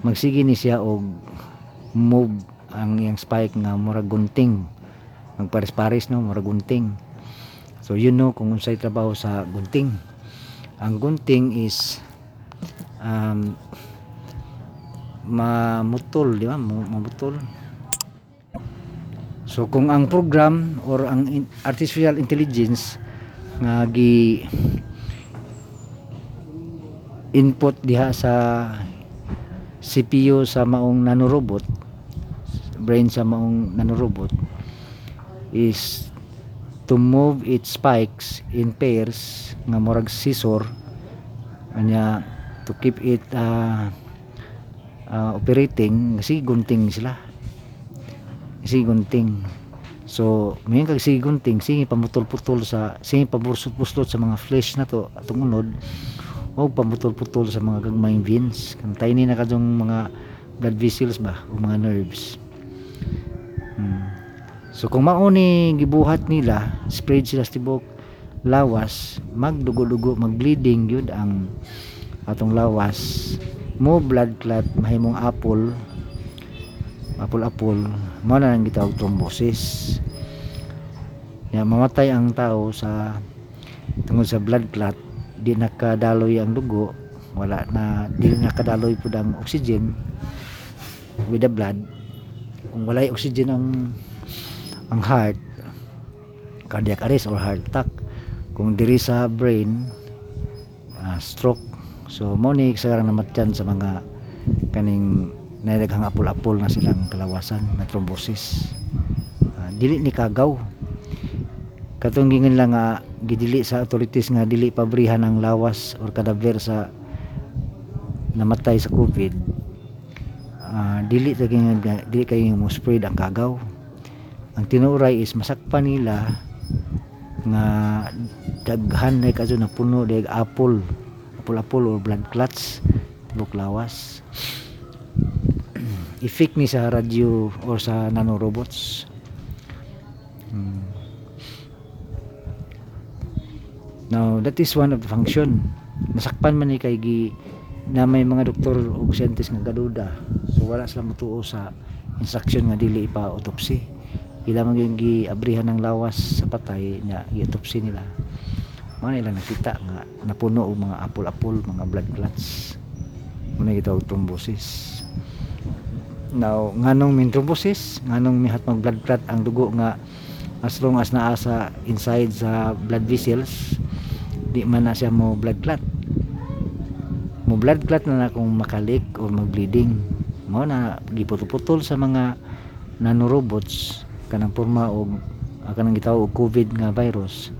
S1: magsige ni siya og move ang iyang spike nga murag gunting. Magpares-pares no? Murag gunting so you know kung unsay trabaho sa gunting. Ang gunting is um, mamutol di ba? Mu- mamutol. So kung ang program or ang artificial intelligence nga gi input diha sa CPU sa maong nanorobot brain sa maong nanorobot is to move its spikes in pairs nga murag scissor anya to keep it uh, uh, operating kasi gunting sila. Kasi gunting so may kag sige gunting sige pamutol-putol sa sige pabuslot sa mga flesh na to atong unod o pamutol-putol sa mga gagmayng veins. Kan tiny na kadong mga blood vessels ba o mga nerves. So kung mauni gibuhat nila spread sila sa tibok lawas magdugo-dugo magbleeding yun ang atong lawas. Mo blood clot mahimong apple apple-apple mo na nang gitawag thrombosis. Ya mamatay ang tao sa tungod sa blood clot di nakadaloy ang dugo wala na di nakadaloy pud ang oxygen with the blood. Kung wala oxygen ang ang heart cardiac arrest or heart attack. Kung diri sa brain ah, stroke. So mo ni sa karang namatyan sa mga kaning naidaghang apol-apol na silang kalawasan na thrombosis. Ah, dili ni kagaw. Katong lang nga gidili sa authorities nga dili pabrihan ang lawas or kadaver sa namatay sa covid Ah, dili ta dili kayo mo spread ang kagaw ang tinuray is masakpan nila nga daghan na kaso na puno dag apple apple-apple or blood clots tibok lawas. Ni sa radyo or sa nanorobots. Hmm. now that is one of the function. Nasakpan man ni kay gi na may mga doktor ug scientist nga gaduda. So wala sila mutuo sa instruction nga dili pa autopsy ila man yung giabrihan ng lawas sa patay nya i-autopsy nila. Mga nila nakita nga napuno og mga apol-apol mga blood clots. Muna gitawag thrombosis. Now nganong min thrombosis? Nganong mihat mag blood clot ang dugo nga as long as naa sa inside sa blood vessels di man na siya mo blood clot. Mo blood clot na na kung makalik o mag-bleeding. Mo na giputol-putol sa mga nanorobots kanang porma og ah, kanang gitawag og covid nga virus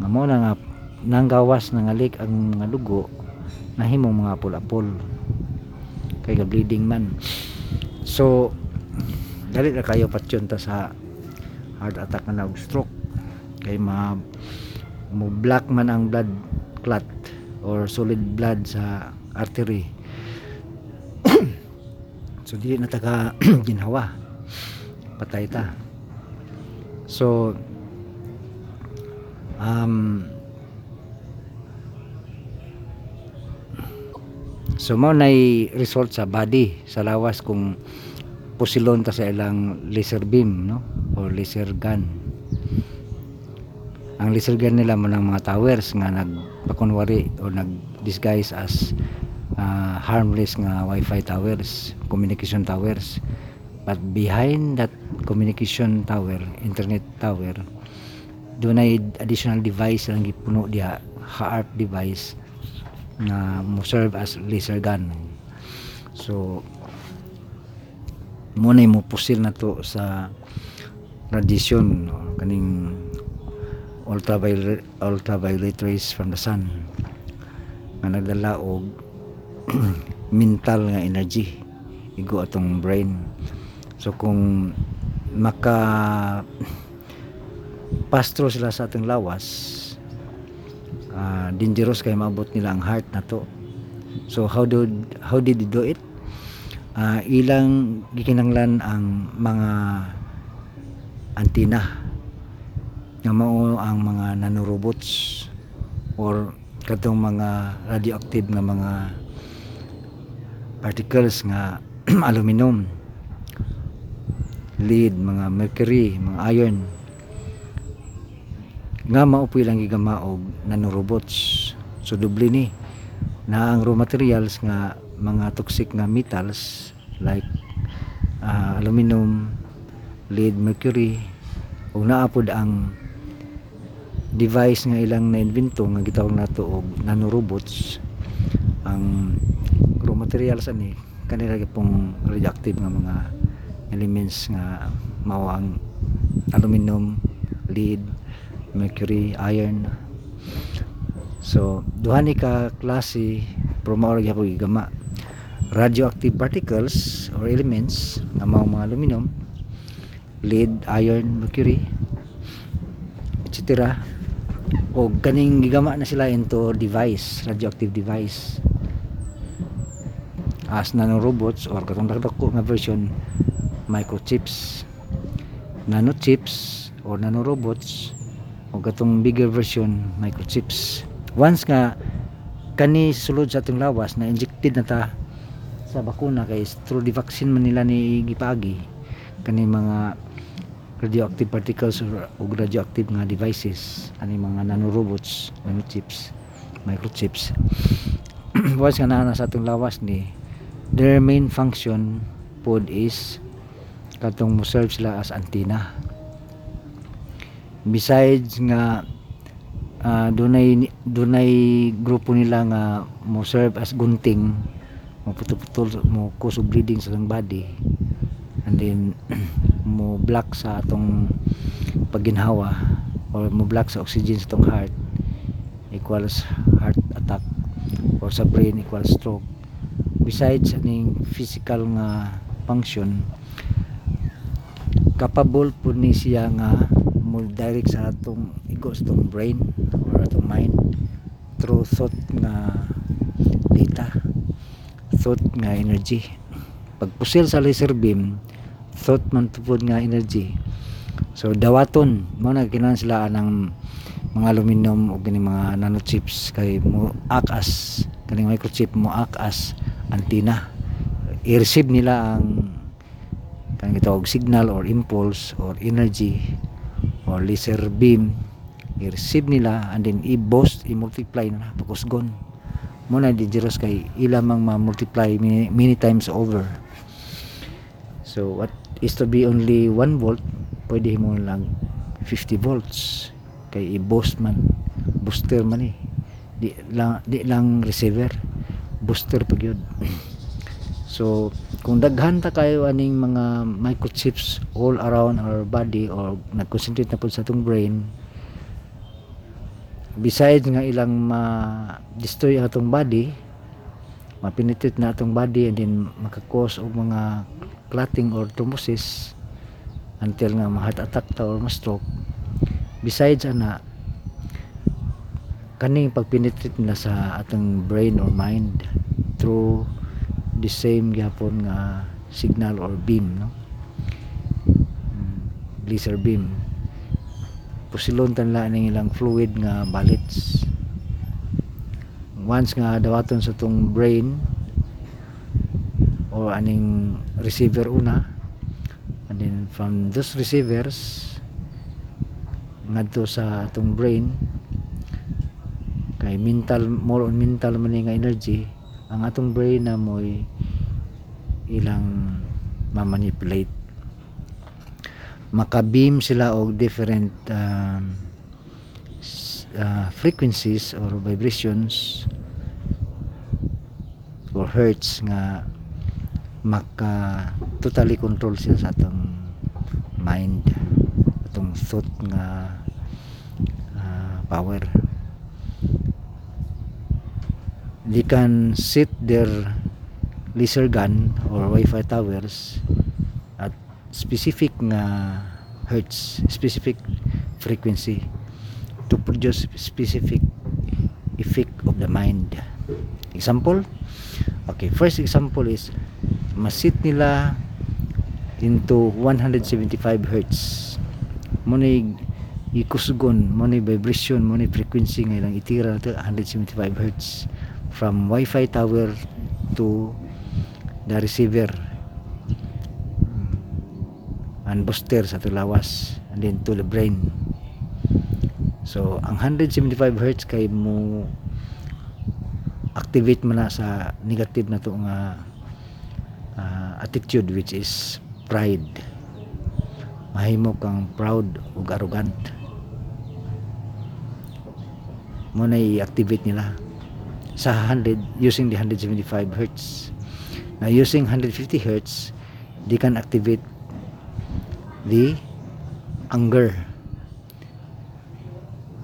S1: mo na nga nanggawas nangalik ang mga dugo nahimong mga apol-apol. Kay ga bleeding man. So dali na kayo patyon ta sa heart attack na og stroke. Kay ma mo black man ang blood clot or solid blood sa artery. So dili na taga ginhawa patay ta so um so mo nay result sa body sa lawas kung pusilon ta sa ilang laser beam no? Or laser gun. Ang laser gun nila mo ng mga towers nga nagpakunwari o nag disguise as ah, harmless nga wifi towers communication towers but behind that communication tower internet tower doon ay additional device lang gipuno diha HAARP device na mo serve as laser gun. So mo na mo pusil na to sa radiation no? kaning ultraviolet ultraviolet rays from the sun nga nagdala og mental nga energy. Igo atong brain so kung maka pastro sila sa ating lawas ah, dangerous kay maabot nila ang heart na to. So how do how did they do it? Ah, ilang gikinanglan ang mga antina nga mao ang mga nanorobots or katong mga radioactive nga mga particles nga aluminum lead mga mercury mga iron. Nga maupoy lang gigamaog nanorobots so doble ni. Na ang raw materials nga mga toxic nga metals like ah, aluminum lead mercury. Ug naapod ang device nga ilang na-invento nga gitawag nato og nanorobots ang raw materials ani kanila pong radioactive nga mga elements nga mao ang aluminum lead mercury iron. So duha ni ka klase pero mao ra gyapon gigama radioactive particles or elements nga mao mga aluminum lead iron mercury etc o kaning gigama na sila into device radioactive device. As nanorobots or katong dagdag nga version microchips nanochips or nanorobots o katong bigger version microchips. Once nga kani sulod sa atong lawas na injected na ta sa bakuna kay through the vaccine man nila ni gipagi kani mga radioactive particles or, o radioactive nga devices ani mga nanorobots nanochips microchips. Once nga na sa atong lawas ni their main function pod is katong mo serve sila as antenna besides nga ah, dunay dunay grupo nila nga mo serve as gunting mo putol-putol mo cause of bleeding sa atong body. And then mo block sa atong pagginhawa or mo block sa oxygen sa atong heart equals heart attack or sa brain equals stroke. Besides aning physical nga function capable po ni siya nga mo direct sa atong igo sa atong brain or atong mind through thought nga data thought nga energy. Pagpusil sa laser beam thought man tupod nga energy. So dawaton mo na kinahanglan sila ng mga aluminum o gani mga nanochips kay mo akas kaning microchip mo akas antenna i-receive nila ang kanang gitawag signal or impulse or energy or laser beam i-receive nila and then i-boost i-multiply na pagkusgon mo na dangerous kay ilamang ma-multiply many, many times over. So what is to be only 1 volt pwede mo lang 50 volts kay i-boost man. Booster man eh. Di lang, di lang receiver. Booster pag yun so kung daghan ta kayo aning mga microchips all around our body or nag-concentrate na po sa atong brain besides nga ilang ma-destroy ang atong body mapenetrate na atong body and then makakos og mga clotting or thrombosis until nga ma-heart attack ta or ma-stroke besides ana kaning pagpenetrate nila sa atong brain or mind through the same gyapon nga signal or beam no? Mm, laser beam. Pusilon tanla ning ilang fluid nga balits once nga dawaton sa tong brain or aning receiver una and then from those receivers ngadto sa atong brain kay mental more on mental man energy ang atong brain na mo'y ilang mamanipulate. Makabeam sila og different s- uh, frequencies or vibrations or hertz nga maka totally control sila sa atong mind atong thought nga uh, power they can set their laser gun or Wi-Fi towers at specific nga hertz, specific frequency to produce specific effect of the mind. Example? Okay first example is masit nila into 175 hertz. Mo na ikusgon mo na vibration mo na frequency nga ilang itira to 175 hertz from wifi tower to the receiver. And booster sa tulawas and then to the brain. So ang 175 hertz kay mo activate man na sa negative na to nga ah, attitude which is pride. Mahimo kang proud ug arrogant. Mo na i-activate nila sa 100 using the 175 hertz. Now using 150 hertz they can activate the anger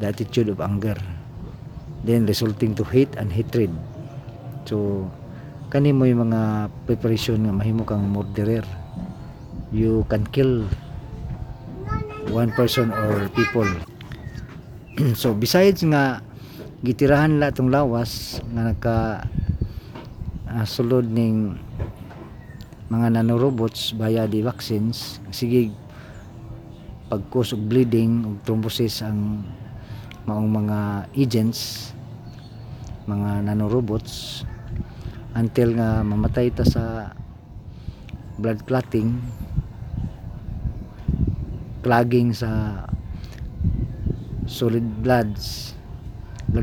S1: the attitude of anger then resulting to hate and hatred. So kani mo yung mga preparation nga mahimo kang murderer. You can kill one person or people. So besides nga gitirahan la tong lawas nga nagka ah, sulod ning mga nanorobots via the vaccines. Sige pag-cause og bleeding ug thrombosis ang maong mga agents mga nanorobots until nga mamatay ta sa blood clotting clogging sa solid bloods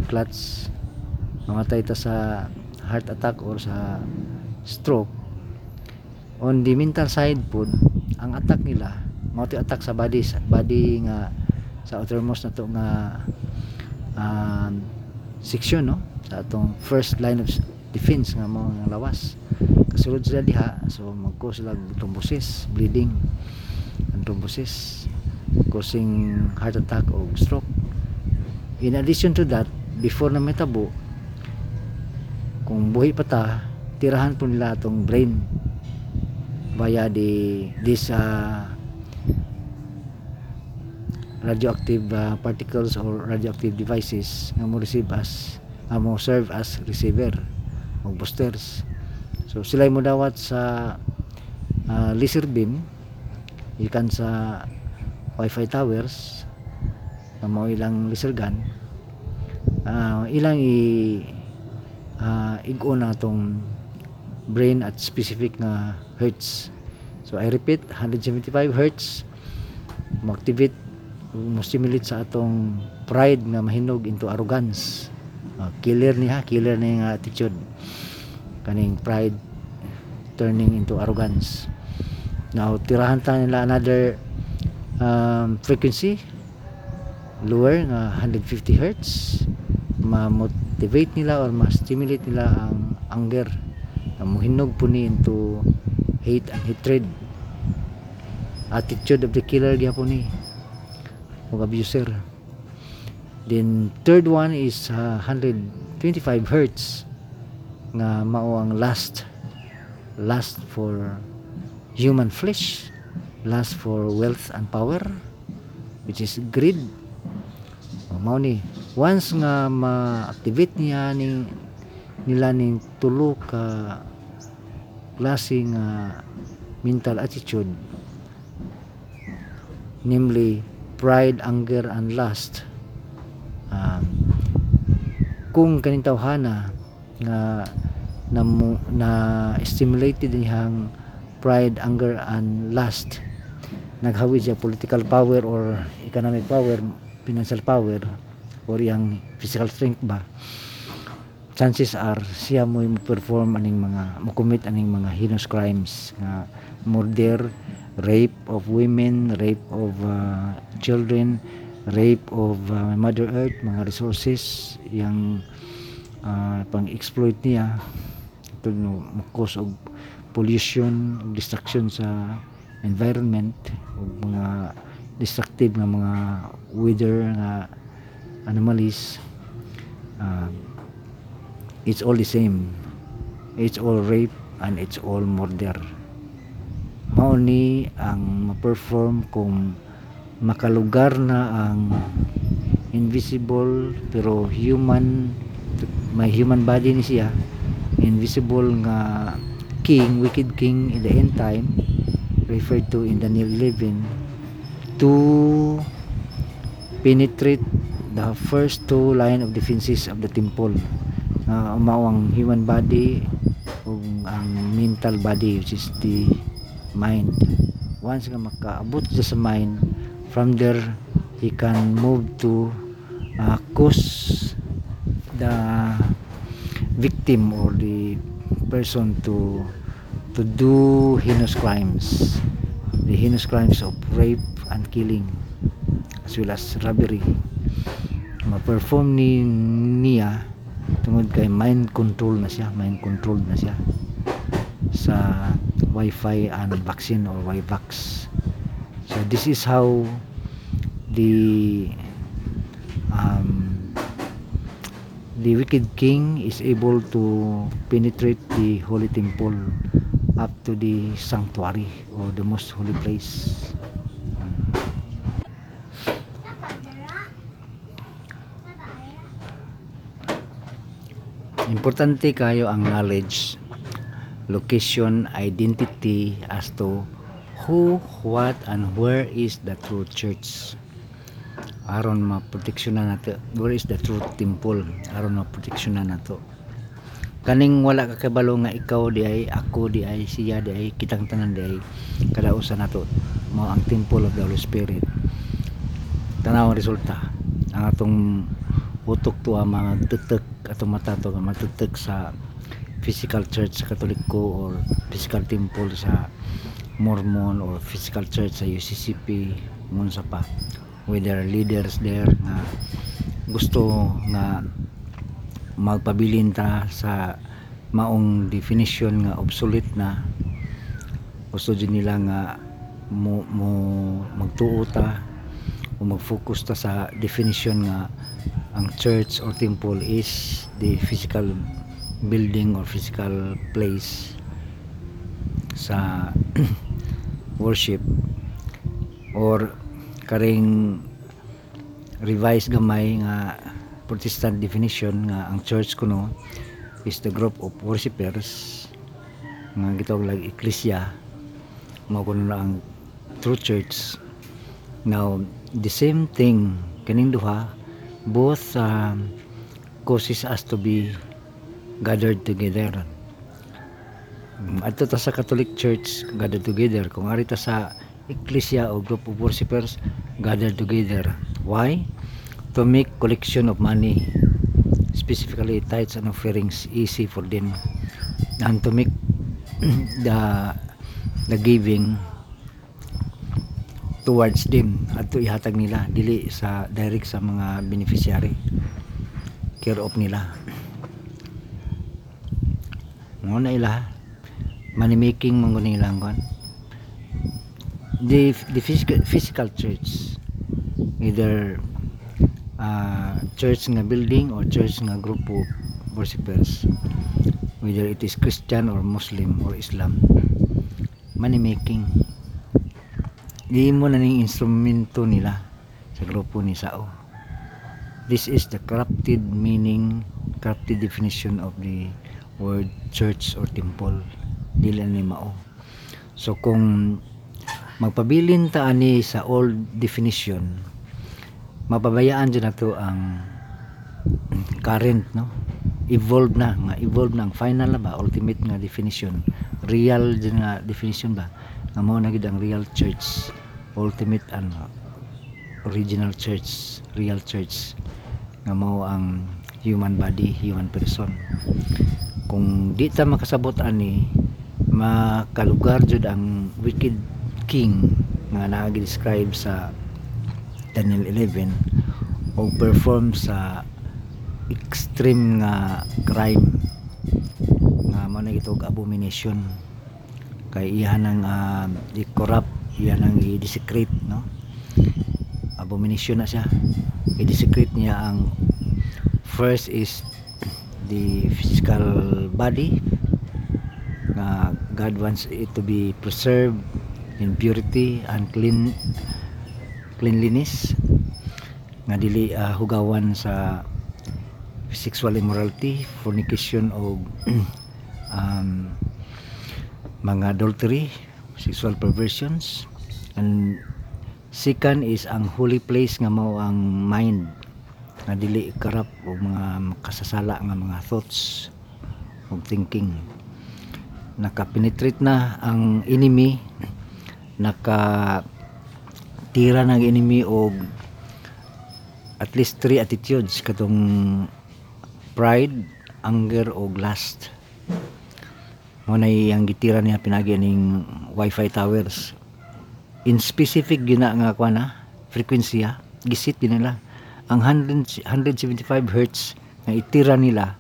S1: clots mamatay ta sa heart attack or sa stroke. On the mental side po ang attack nila mao attack sa body sa body nga sa outermost na to nga um, section no? Sa atong first line of defense nga mo nga lawas. Kasulod sila diha so magko sila thrombosis bleeding and thrombosis causing heart attack o stroke. In addition to that before na metabo kung buhi pa ta tirahan po nila atong brain. Via the this uh, radioactive uh, particles or radioactive devices nga mo receive as nga mo serve as receiver o boosters. So sila mo dawat sa uh, laser beam ikan sa wifi towers nga mao ilang laser gun uh, ilang i uh, igo na tong brain at specific na hertz. So I repeat 175 hertz. Mo-activate mo-stimulate sa atong pride nga mahinog into arrogance. Uh, killer niya killer ni nga attitude. Kaning pride turning into arrogance. Now tirahan ta nila another um, frequency lower nga 150 hertz ma-motivate nila or ma-stimulate nila ang anger. Na muhinog po ni into hate and hatred. Attitude of the killer gyapon ni ug abuser. Then third one is uh, 125 hertz nga mao ang last last for human flesh last for wealth and power which is greed o, mao ni once nga ma-activate niya ning nila ning tulo ka klase nga mental attitude namely pride, anger, and lust. Um, kung kaning tawhana nga na, na stimulated niyang pride, anger, and lust naghawid siya political power or economic power financial power or yang physical strength ba? Chances are siya mo perform aning mga mo commit aning mga heinous crimes nga murder rape of women rape of uh, children rape of uh, mother earth mga resources yang uh, pang-exploit niya. Ito no cause of pollution destruction sa environment ug mga destructive nga mga weather nga anomalies. Uh, it's all the same. It's all rape and it's all murder. Mao ni ang ma-perform kung makalugar na ang invisible pero human may human body ni siya. Invisible nga king wicked king in the end time referred to in Daniel 11 to penetrate the first two line of defenses of the temple. Nga mao ang human body ug ang mental body which is the mind. Once nga makaabot sa mind from there he can move to uh, cause the victim or the person to to do heinous crimes. The heinous crimes of rape and killing as well as robbery. Ma-perform ni niya tungod kay mind control na siya mind controlled na siya sa wifi and vaccine or wivax. So this is how the um, the wicked king is able to penetrate the holy temple up to the sanctuary or the most holy place importante kayo ang knowledge location identity as to who what and where is the true church. Aron maproteksyonan nato. Where is the true temple? Aron maproteksyonan nato. Kaning wala ka kabalo nga ikaw di ay ako di ay siya di ay kitang tanan di ay kadausa nato. Mao ang temple of the Holy Spirit. Tanaw ang resulta. Ang atong utok to ang mga tutek atong mata to nga matutek sa physical church sa katoliko or physical temple sa Mormon or physical church sa UCCP ngun sa pa. With their leaders there nga gusto nga magpabilin ta sa maong definition nga obsolete na. Gusto din nila nga mo, mo magtuo ta o mag-focus ta sa definition nga ang church or temple is the physical building or physical place sa worship or karing revised gamay nga Protestant definition nga ang church kuno is the group of worshipers nga gitawag lang ecclesia mao kuno na ang true church. Now the same thing kaning duha both um, causes us to be gathered together. Adto ta sa Catholic Church gathered together. Kung ari ta sa ecclesia o group of worshipers gathered together. Why? To make collection of money specifically tithes and offerings easy for them. And to make the the giving towards them at to ihatag nila dili sa direct sa mga beneficiary care of nila. Mo na ila money making mo nilang kon. The the physical, physical church either uh, church nga building or church nga group of worshipers whether it is Christian or Muslim or Islam money making di mo na ning instrumento nila sa grupo ni Sao. This is the corrupted meaning corrupted definition of the word church or temple. Dili ni mao. So kung magpabilin ta ani sa old definition mapabayaan dyan nato ang current no? Evolve na nga evolve na ang final na ba? Ultimate nga definition. Real dyan nga definition ba nga mao na gid ang real church ultimate ano original church real church nga mao ang human body human person. Kung di ta makasabot ani makalugar jud ang wicked king nga nag-describe sa Daniel 11 o perform sa extreme nga crime. Nga mo na itog abomination kay iyan ang uh, i-corrupt iyan ang i-desecrate no? Abomination na siya. I-desecrate niya ang first is the physical body. Nga God wants it to be preserved in purity and clean cleanliness. Nga dili uh, hugawan sa sexual immorality fornication o um, mga adultery sexual perversions and second is ang holy place nga mao ang mind nga dili karap o mga kasasala nga mga thoughts o thinking nakapenetrate na ang enemy naka tira ng enemy og at least three attitudes katong pride, anger o lust. Mo na ang gitira niya pinagi ning wifi towers. In specific gina nga kwa na frequency ha, gisit din nila. Ang 100, 175 hertz nga itira nila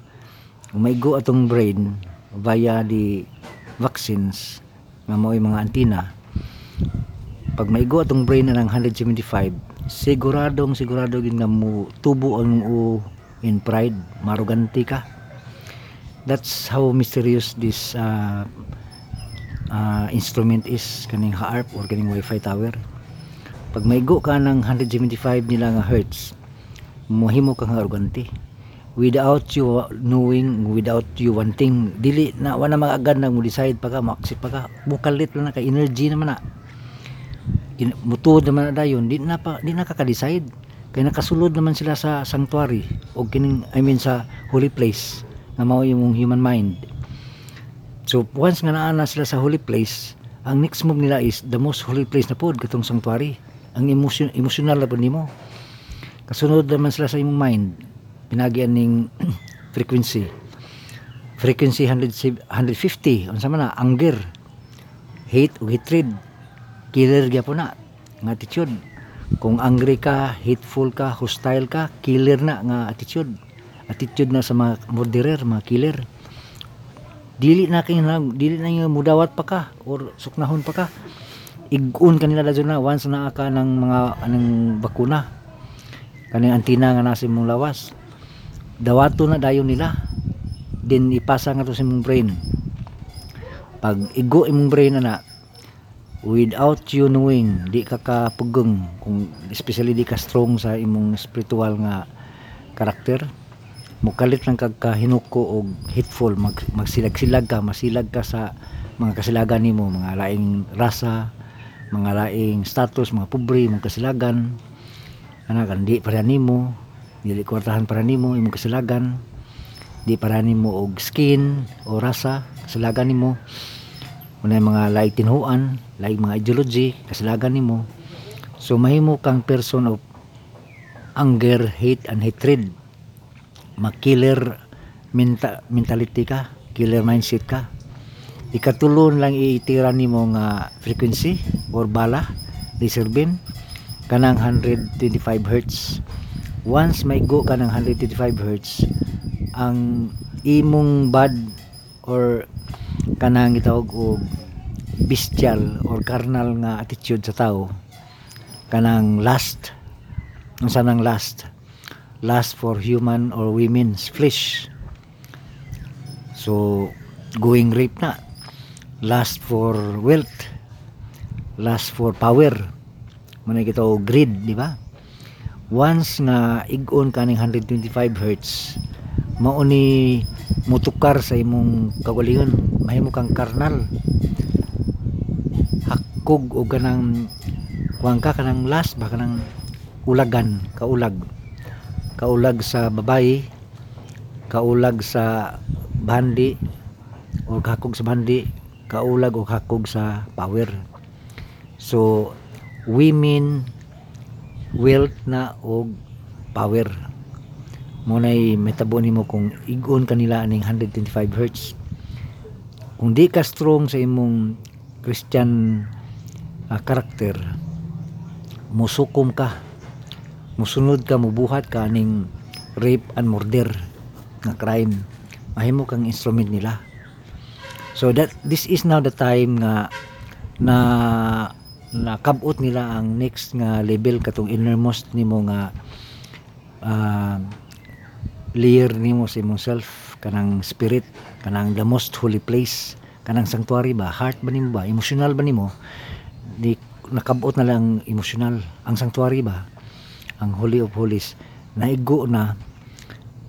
S1: umaigo atong brain via the vaccines nga mao'y mga antina. Pag maigo atong brain na ng 175 siguradong sigurado gid nga mo tubo ang u in pride. Maruganti ka that's how mysterious this uh, uh, instrument is kaning harp or kaning wifi tower. Pag maigo ka ng 175 nila nga hertz mohimo kang arugante. Without you knowing without you wanting dili na wala magagad na mo decide pa ka maksip pa ka. Bukalit na ka energy naman na. In, mutuod naman na dayon di na pa di na decide kay nakasulod naman sila sa sanctuary o kining I mean sa holy place nga mao yung human mind. So once nga naa na sila sa holy place ang next move nila is the most holy place na pod katong sanctuary. Ang emotion emotional na pod nimo. Kasunod naman sila sa imong mind pinagian ning frequency. Frequency 100, 150 unsa man na anger hate o hatred killer gyapon na nga attitude. Kung angry ka hateful ka hostile ka killer na nga attitude attitude na sa mga murderer mga killer. Dili na kay dili na yung mudawat pa ka or suknahon pa ka. Igun kanila na na once na ka ng mga anong bakuna. Kaning antina nga nasa mong lawas. Dawato na dayon nila. Din ipasa nga to sa imong brain. Pag igo imong brain na na without you knowing di ka kapugong. Kung especially di ka strong sa imong spiritual nga karakter mukalit lang kag kahinuko og hateful. Mag, magsilag-silag ka masilag ka sa mga kasilagan nimo mga laing rasa mga laing status mga pobre mga kasilagan. Ana kan di para nimo dili kwartahan para nimo imong kasilagan. Di para nimo og skin o rasa kasilagan nimo. Unay mga laing tinhuan laing mga ideology kasilagan nimo. So mahimo kang person of anger hate and hatred makiller menta, mentality ka killer mindset ka. Ikatulon lang iitira nimo nga frequency or bala laser beam kanang 125 hertz. Once may go ka ng 125 hertz ang imong bad or kanang gitawag og bestial or carnal nga attitude sa tao kanang lust unsa nang lust lust for human or women's flesh. So going rape na. Lust for wealth. Lust for power. Man kita greed di ba? Once nga igon kaning 125 hertz mao ni mutukar sa imong kagalingon mahimo kang karnal. Hakog o kanang kuang ka kanang last ba kanang ulagan kaulag kaulag sa babayi kaulag sa bandi o hakog sa bandi kaulag o hakog sa power. So women wealth na og power. Mo nay metabo nimo kung igon kanila aning 125 hertz. Kung di ka strong sa imong Christian uh, karakter musukom ka musunod ka mubuhat ka aning rape and murder nga crime. Mahimo kang instrument nila. So that this is now the time nga na nakabot nila ang next nga level katong innermost nimo nga uh, layer nimo sa imong self. Kanang spirit kanang the most holy place kanang sanctuary ba heart ba nimo ba emotional ba nimo di nakabot na lang emotional. Ang sanctuary ba ang holy of holies naigo na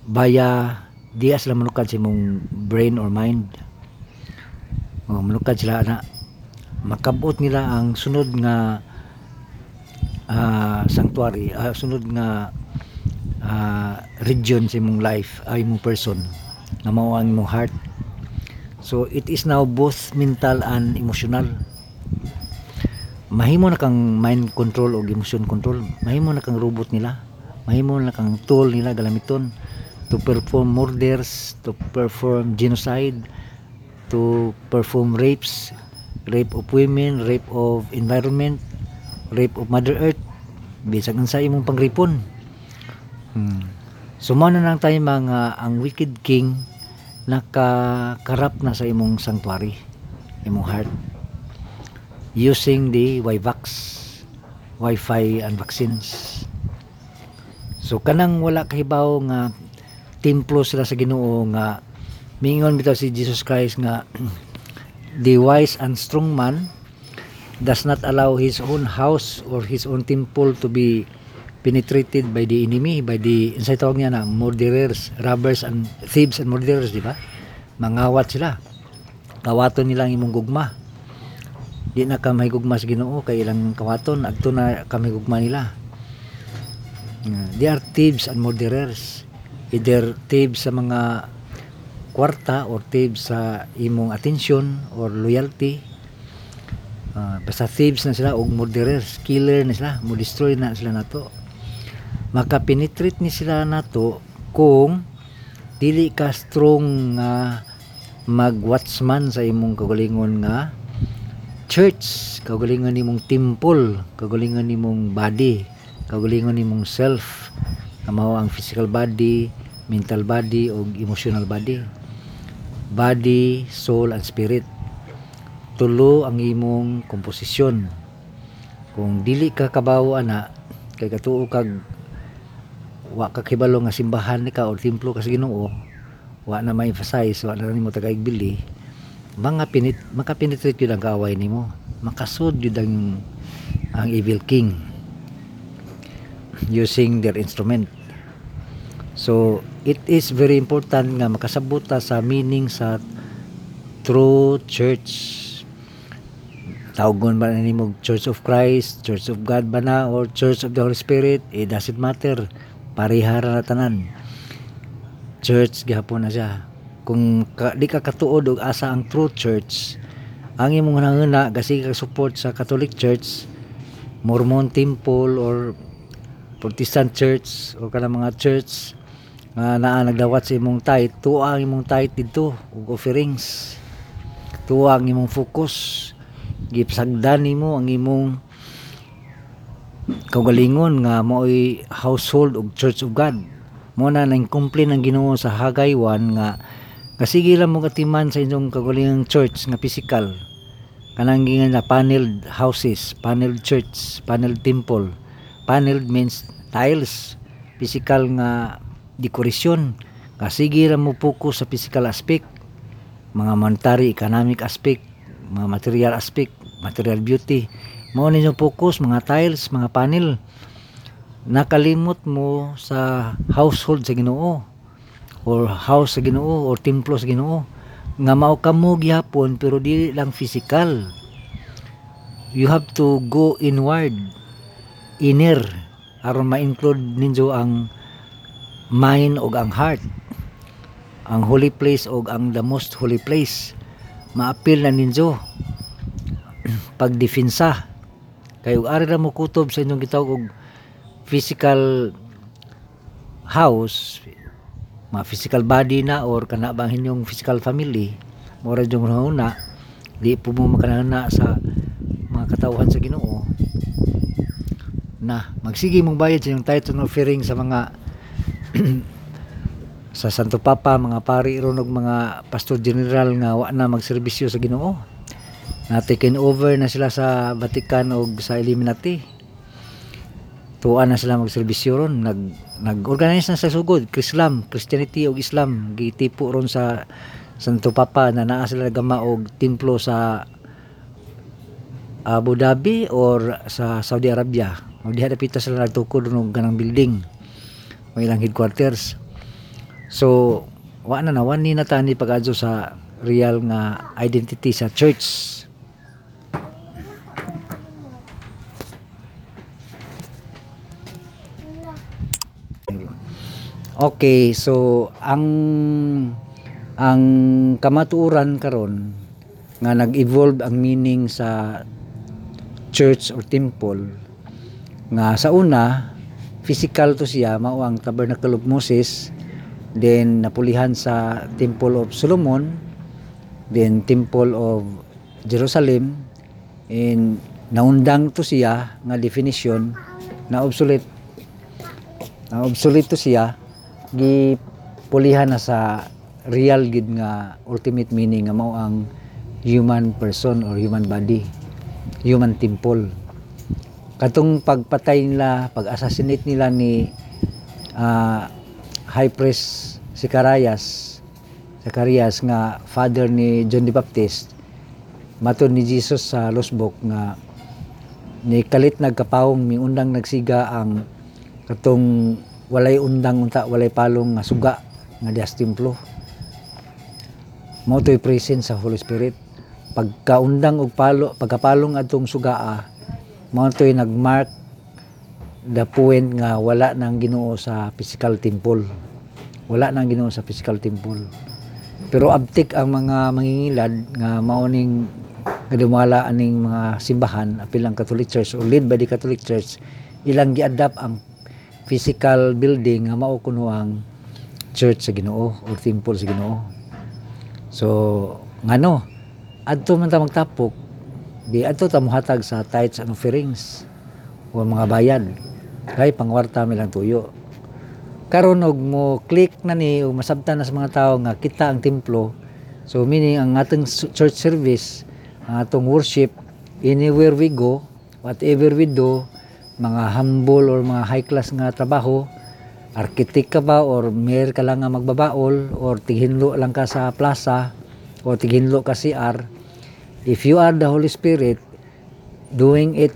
S1: baya diya sila manukad sa imong brain or mind. O manukad sila na makabot nila ang sunod nga ah, sanctuary ah, sunod nga ah, region sa imong life ay imong person nga mao ang heart. So it is now both mental and emotional mahimo na kang mind control o emotion control. Mahimo na kang robot nila. Mahimo na kang tool nila galamiton to perform murders to perform genocide to perform rapes rape of women rape of environment rape of mother earth. Bisag sa imong pangripon. Hmm. sumana na lang tayo mga ang wicked king nakakarap na sa imong sanctuary imong heart using the Vivax Wi-Fi and vaccines. So kanang wala kahibaw nga templo sila sa Ginoo nga mingon bitaw si Jesus Christ nga the wise and strong man does not allow his own house or his own temple to be penetrated by the enemy by the insay tawag niya na murderers robbers and thieves and murderers di ba? Mangawat sila. Kawaton nila imong gugma di na ka may gugma sa Ginoo kay ilang kawaton adto na kami gugma nila. Uh, they are thieves and murderers. Either thieves sa mga kwarta or thieves sa imong attention or loyalty. Ah, basta thieves na sila og murderers killer na sila mo destroy na sila nato. Makapenetrate ni sila nato kung dili ka strong nga mag-watchman sa imong kagalingon nga church kagalingon nimong temple kagalingon nimong body kagalingon nimong self. Nga mao ang physical body mental body o emotional body. Body soul and spirit. Tulo ang imong komposisyon. Kung dili ka kabawo ana kay katuo kag wa ka kibalo nga simbahan ni ka o templo ka sa Ginoo wa na ma-emphasize wa na nimo tagaigbili mga pinit makapenetrate yun ang kaaway nimo makasud yun ang ang evil king using their instrument so it is very important nga makasabot sa meaning sa true church tawgon ba na nimo Church of Christ, Church of God ba na or Church of the Holy Spirit, it doesn't matter. Parihara na tanan. Church gihapon na siya. Kung ka, di ka katuod og asa ang true church, ang imong nanguna kasi ka support sa Catholic Church, Mormon Temple or Protestant Church o kana mga church nga naa nagdawat sa imong tithe, tuwa ang imong tithe dito ug offerings. Tuwa ang imong focus gipsagdan nimo ang imong kaugalingon nga mo'y household og Church of God mo na nang complain ang Ginoo sa Hagay 1 nga kasige lang mo katiman sa inyong kaugalingong church nga physical. Kanang gingan na paneled houses paneled church paneled temple paneled means tiles physical nga dekorasyon. Kasige lang mo focus sa physical aspect mga monetary economic aspect mga material aspect material beauty. Mo ninyo focus mga tiles mga panel. Nakalimot mo sa household sa Ginoo or house sa Ginoo or templo sa Ginoo nga mao kamo gihapon pero dili lang physical. You have to go inward inner aron ma-include ninyo ang mind og ang heart. Ang holy place og ang the most holy place. Maapil na ninyo pagdefinsa kay ug ari ra mo kutob sa inyong gitawag og physical house mga physical body na or kana bang inyong physical family mo ra jung na di po mo makanana sa mga katawhan sa Ginoo. Na magsige mong bayad sa inyong tithe and offering sa mga sa Santo Papa mga pari ron og mga pastor general nga wa na magserbisyo sa Ginoo. Na taken over na sila sa Vatican og sa Illuminati. Tuwa na sila magserbisyo ron nag nag-organize na sa sugod Islam Christianity og Islam. Gitipo ron sa Santo Papa na naa sila gama og templo sa Abu Dhabi or sa Saudi Arabia. Magdiha dapita sila nagtukod og ganang building. May ilang headquarters. So, wa na na, wa ni na tani pag-adyo sa real nga identity sa church. Okay, so ang ang kamatuoran karon nga nag-evolve ang meaning sa church or temple nga sa una physical to siya mao ang tabernacle of Moses then napulihan sa temple of Solomon then temple of Jerusalem and naundang to siya nga definition na obsolete na obsolete to siya gipulihan na sa real gid nga ultimate meaning nga mao ang human person or human body human temple. Katong pagpatay nila pag-assassinate nila ni ah, high priest Zacarias Zacarias nga father ni John the Baptist matud ni Jesus sa losbok nga ni kalit nagkapawong miundang nagsiga ang katong walay undang unta walay palong nga suga nga dias templo. Mao to'y presence sa Holy Spirit. Pagkaundang og palo pagkapalong adtong sugaa mao to'y nagmark the point nga wala nang Ginoo sa physical temple. Wala nang Ginoo sa physical temple. Pero abtik ang mga mangingilad nga maoning kadumala aning mga simbahan apilang Catholic Church or led by the Catholic Church ilang gi-adapt ang physical building nga mao kuno ang church sa Ginoo or temple sa Ginoo. So ngano adto man ta magtapok di adto ta mohatag sa tithes and offerings o mga bayad. Kay pangwarta mi lang tuyo. Karon og mo click na ni o masabtan na sa mga tao nga kita ang templo so meaning ang atong church service ang atong worship anywhere we go whatever we do mga humble or mga high class nga trabaho arkitek ka ba or mayor ka lang nga magbabaol or tighinlo lang ka sa plaza or tighinlo ka CR if you are the Holy Spirit doing it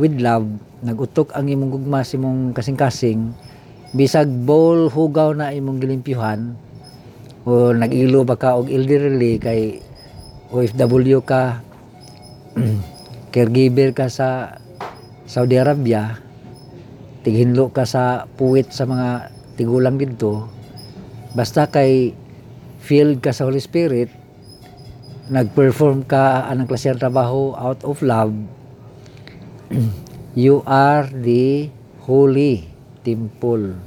S1: with love nagutok ang imong gugma sa imong kasing-kasing bisag bowl hugaw na imong gilimpyuhan o nag-ilo ba ka og elderly kay OFW ka caregiver ka sa Saudi Arabia tighinlo ka sa puwit sa mga tigulang dito basta kay filled ka sa Holy Spirit nag-perform ka anang klase ng trabaho out of love you are the holy temple.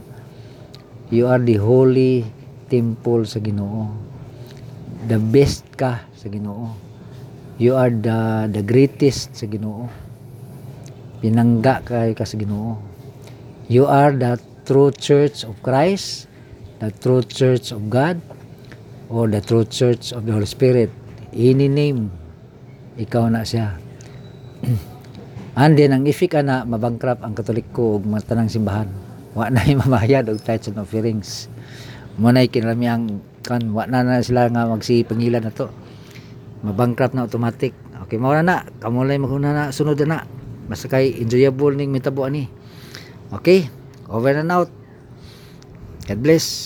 S1: You are the holy temple sa Ginoo. The best ka sa Ginoo. You are the the greatest sa Ginoo pinangga kay ka sa Ginoo you are the true church of Christ the true church of God or the true church of the Holy Spirit any name ikaw na siya And then, ang ifik ana, mabankrupt ang katoliko ug mga tanang simbahan. Wa na mamayad og tithes and offerings. Mo na kinalami ang kan wa na na sila nga magsipangilan na to. Mabankrupt na automatic. Okay, mao na na. Kamo lay maguna na sunod na. Basta kay enjoyable ning mitabo ani. Okay, over and out. God bless.